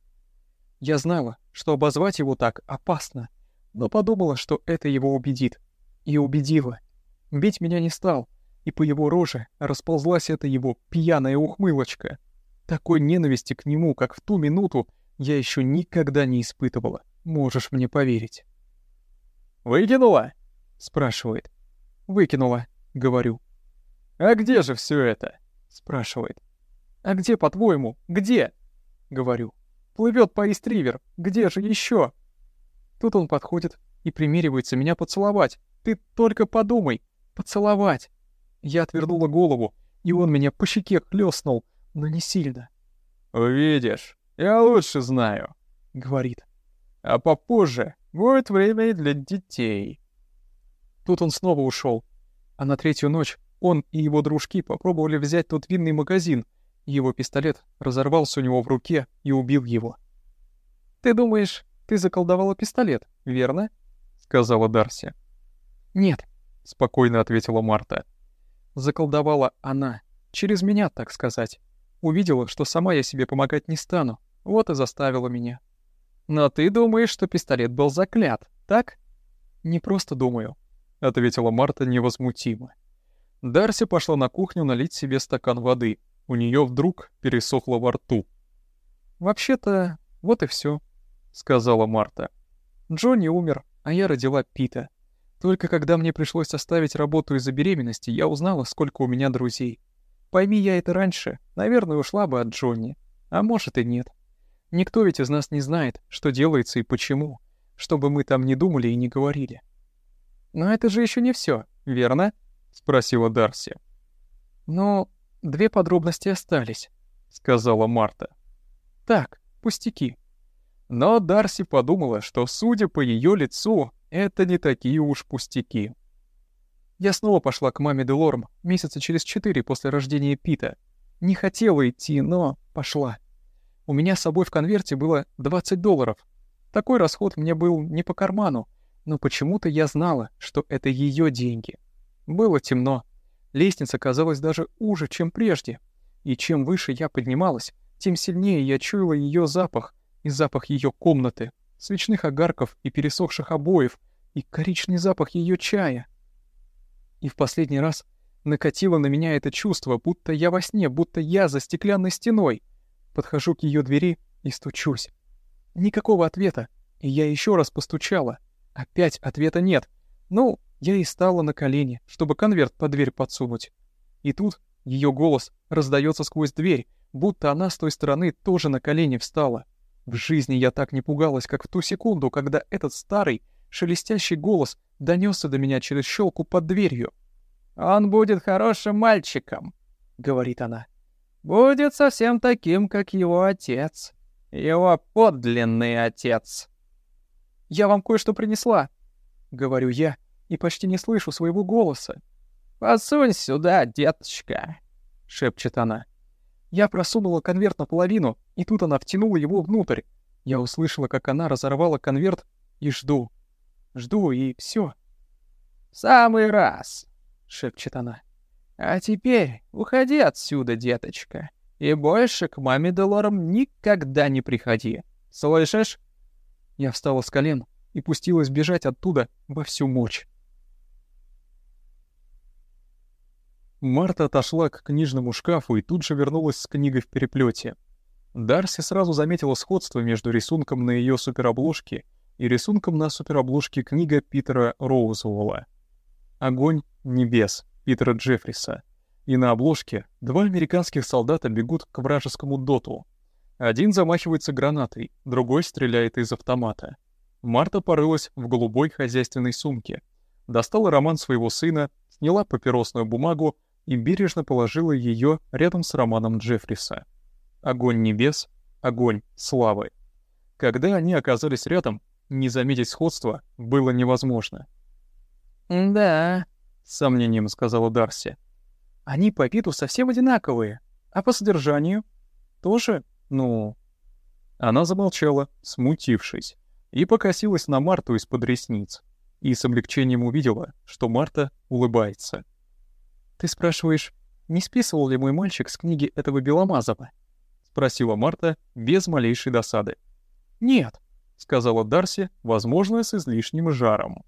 Я знала, что обозвать его так опасно, но подумала, что это его убедит. И убедила. Бить меня не стал, и по его роже расползлась эта его пьяная ухмылочка. Такой ненависти к нему, как в ту минуту, я еще никогда не испытывала. Можешь мне поверить. «Выкинула?» — спрашивает. «Выкинула», — говорю. «А где же все это?» — спрашивает. «А где, по-твоему, где?» — говорю. «Плывет по Истривер. Где же еще?» Тут он подходит и примеривается меня поцеловать. «Ты только подумай! Поцеловать!» Я отвернула голову, и он меня по щеке хлестнул, но не сильно. «Увидишь, я лучше знаю», — говорит. «А попозже будет время и для детей». Тут он снова ушел, а на третью ночь он и его дружки попробовали взять тот винный магазин, его пистолет разорвался у него в руке и убил его. «Ты думаешь, ты заколдовала пистолет, верно?» — сказала Дарси. «Нет», — спокойно ответила Марта. «Заколдовала она, через меня, так сказать. Увидела, что сама я себе помогать не стану, вот и заставила меня. Но ты думаешь, что пистолет был заклят, так? Не просто думаю, ответила Марта невозмутимо. Дарси пошла на кухню налить себе стакан воды. У нее вдруг пересохло во рту. Вообще-то, вот и все, сказала Марта. Джонни умер, а я родила Пита. Только когда мне пришлось оставить работу из-за беременности, я узнала, сколько у меня друзей. Пойми я это раньше, наверное, ушла бы от Джонни. А может и нет. Никто ведь из нас не знает, что делается и почему, чтобы мы там не думали и не говорили. Но это же еще не все, верно? спросила Дарси. Но две подробности остались, сказала Марта. Так, пустяки. Но Дарси подумала, что, судя по ее лицу, это не такие уж пустяки. Я снова пошла к маме Делорм месяца через четыре после рождения Пита. Не хотела идти, но пошла. У меня с собой в конверте было 20 долларов. Такой расход мне был не по карману, но почему-то я знала, что это ее деньги. Было темно. Лестница казалась даже уже, чем прежде. И чем выше я поднималась, тем сильнее я чуяла ее запах и запах ее комнаты, свечных огарков и пересохших обоев, и коричный запах ее чая. И в последний раз накатило на меня это чувство, будто я во сне, будто я за стеклянной стеной — Подхожу к ее двери и стучусь. Никакого ответа, и я еще раз постучала. Опять ответа нет. Ну, я и стала на колени, чтобы конверт под дверь подсунуть. И тут ее голос раздается сквозь дверь, будто она с той стороны тоже на колени встала. В жизни я так не пугалась, как в ту секунду, когда этот старый, шелестящий голос донесся до меня через щелку под дверью. «Он будет хорошим мальчиком», — говорит она будет совсем таким, как его отец. Его подлинный отец. «Я вам кое-что принесла», — говорю я, и почти не слышу своего голоса. «Посунь сюда, деточка», — шепчет она. Я просунула конверт наполовину, и тут она втянула его внутрь. Я услышала, как она разорвала конверт, и жду. жду и все. «Самый раз!» — шепчет она. «А теперь уходи отсюда, деточка, и больше к маме Делором никогда не приходи. Слышишь?» Я встала с колен и пустилась бежать оттуда во всю мощь. Марта отошла к книжному шкафу и тут же вернулась с книгой в переплете. Дарси сразу заметила сходство между рисунком на ее суперобложке и рисунком на суперобложке книга Питера Роузволла «Огонь небес» Питера Джеффриса. И на обложке два американских солдата бегут к вражескому доту. Один замахивается гранатой, другой стреляет из автомата. Марта порылась в голубой хозяйственной сумке, достала роман своего сына, сняла папиросную бумагу и бережно положила ее рядом с романом Джеффриса. Огонь небес, огонь славы. Когда они оказались рядом, не заметить сходства было невозможно. «Да», — с сомнением сказала Дарси. «Они по виду совсем одинаковые, а по содержанию тоже, ну...» Она замолчала, смутившись, и покосилась на Марту из-под ресниц, и с облегчением увидела, что Марта улыбается. «Ты спрашиваешь, не списывал ли мой мальчик с книги этого Беломазова?» — спросила Марта без малейшей досады. «Нет», — сказала Дарси, возможно, с излишним жаром.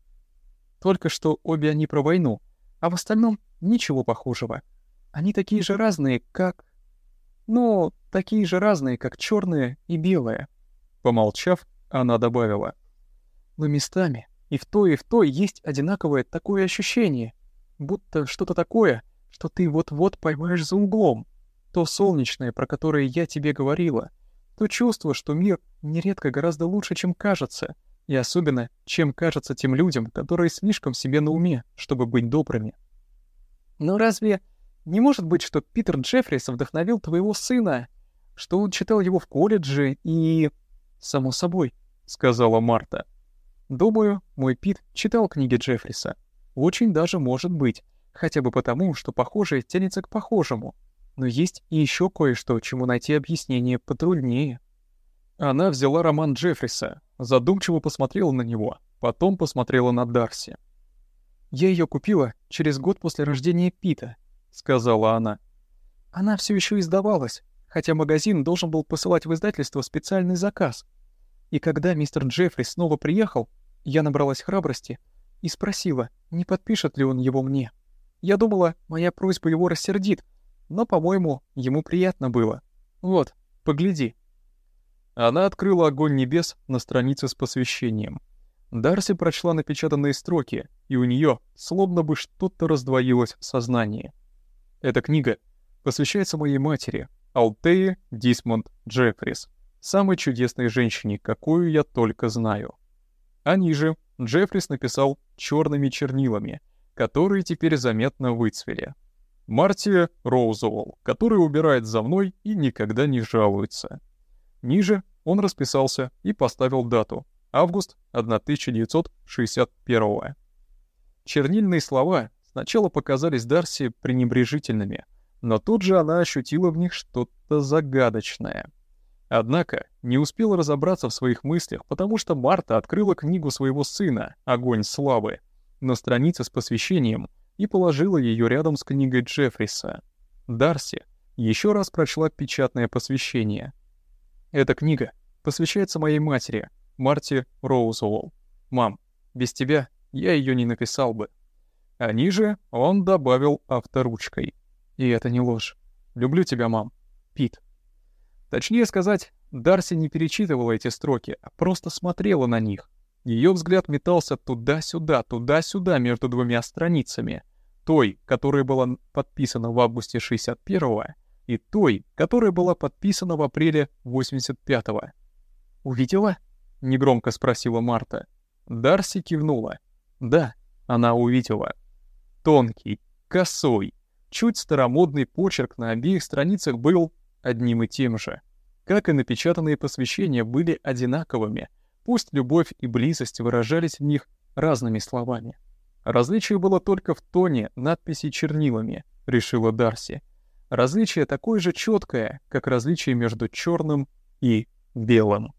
«Только что обе они про войну, а в остальном ничего похожего. Они такие же разные, как... Ну, такие же разные, как черные и белые». Помолчав, она добавила. «Но местами и в той, и в той есть одинаковое такое ощущение, будто что-то такое, что ты вот-вот поймаешь за углом. То солнечное, про которое я тебе говорила, то чувство, что мир нередко гораздо лучше, чем кажется, и особенно, чем кажется тем людям, которые слишком себе на уме, чтобы быть добрыми. Но разве не может быть, что Питер Джеффрис вдохновил твоего сына, что он читал его в колледже и... «Само собой», — сказала Марта. «Думаю, мой Пит читал книги Джеффриса. Очень даже может быть, хотя бы потому, что похожее тянется к похожему. Но есть и еще кое-что, чему найти объяснение потруднее. Она взяла роман Джеффриса, задумчиво посмотрела на него, потом посмотрела на Дарси. «Я ее купила через год после рождения Пита», — сказала она. «Она все еще издавалась, хотя магазин должен был посылать в издательство специальный заказ. И когда мистер Джеффри снова приехал, я набралась храбрости и спросила, не подпишет ли он его мне. Я думала, моя просьба его рассердит, но, по-моему, ему приятно было. Вот, погляди. Она открыла огонь небес на странице с посвящением. Дарси прочла напечатанные строки, и у нее словно бы что-то раздвоилось в сознании. Эта книга посвящается моей матери, Алтее Дисмонд Джеффрис, самой чудесной женщине, какую я только знаю. А ниже Джеффрис написал черными чернилами, которые теперь заметно выцвели. Марти Роузуэлл, который убирает за мной и никогда не жалуется. Ниже он расписался и поставил дату — август 1961 Чернильные слова сначала показались Дарси пренебрежительными, но тут же она ощутила в них что-то загадочное — Однако не успела разобраться в своих мыслях, потому что Марта открыла книгу своего сына «Огонь славы» на странице с посвящением и положила ее рядом с книгой Джеффриса. Дарси еще раз прочла печатное посвящение. «Эта книга посвящается моей матери, Марте Роузволл. Мам, без тебя я ее не написал бы». А ниже он добавил авторучкой. «И это не ложь. Люблю тебя, мам. Пит». Точнее сказать, Дарси не перечитывала эти строки, а просто смотрела на них. Ее взгляд метался туда-сюда, туда-сюда между двумя страницами. Той, которая была подписана в августе 61-го, и той, которая была подписана в апреле 85-го. «Увидела?» — негромко спросила Марта. Дарси кивнула. «Да, она увидела». Тонкий, косой, чуть старомодный почерк на обеих страницах был одним и тем же. Как и напечатанные посвящения были одинаковыми, пусть любовь и близость выражались в них разными словами. Различие было только в тоне надписи чернилами, решила Дарси. Различие такое же четкое, как различие между черным и белым.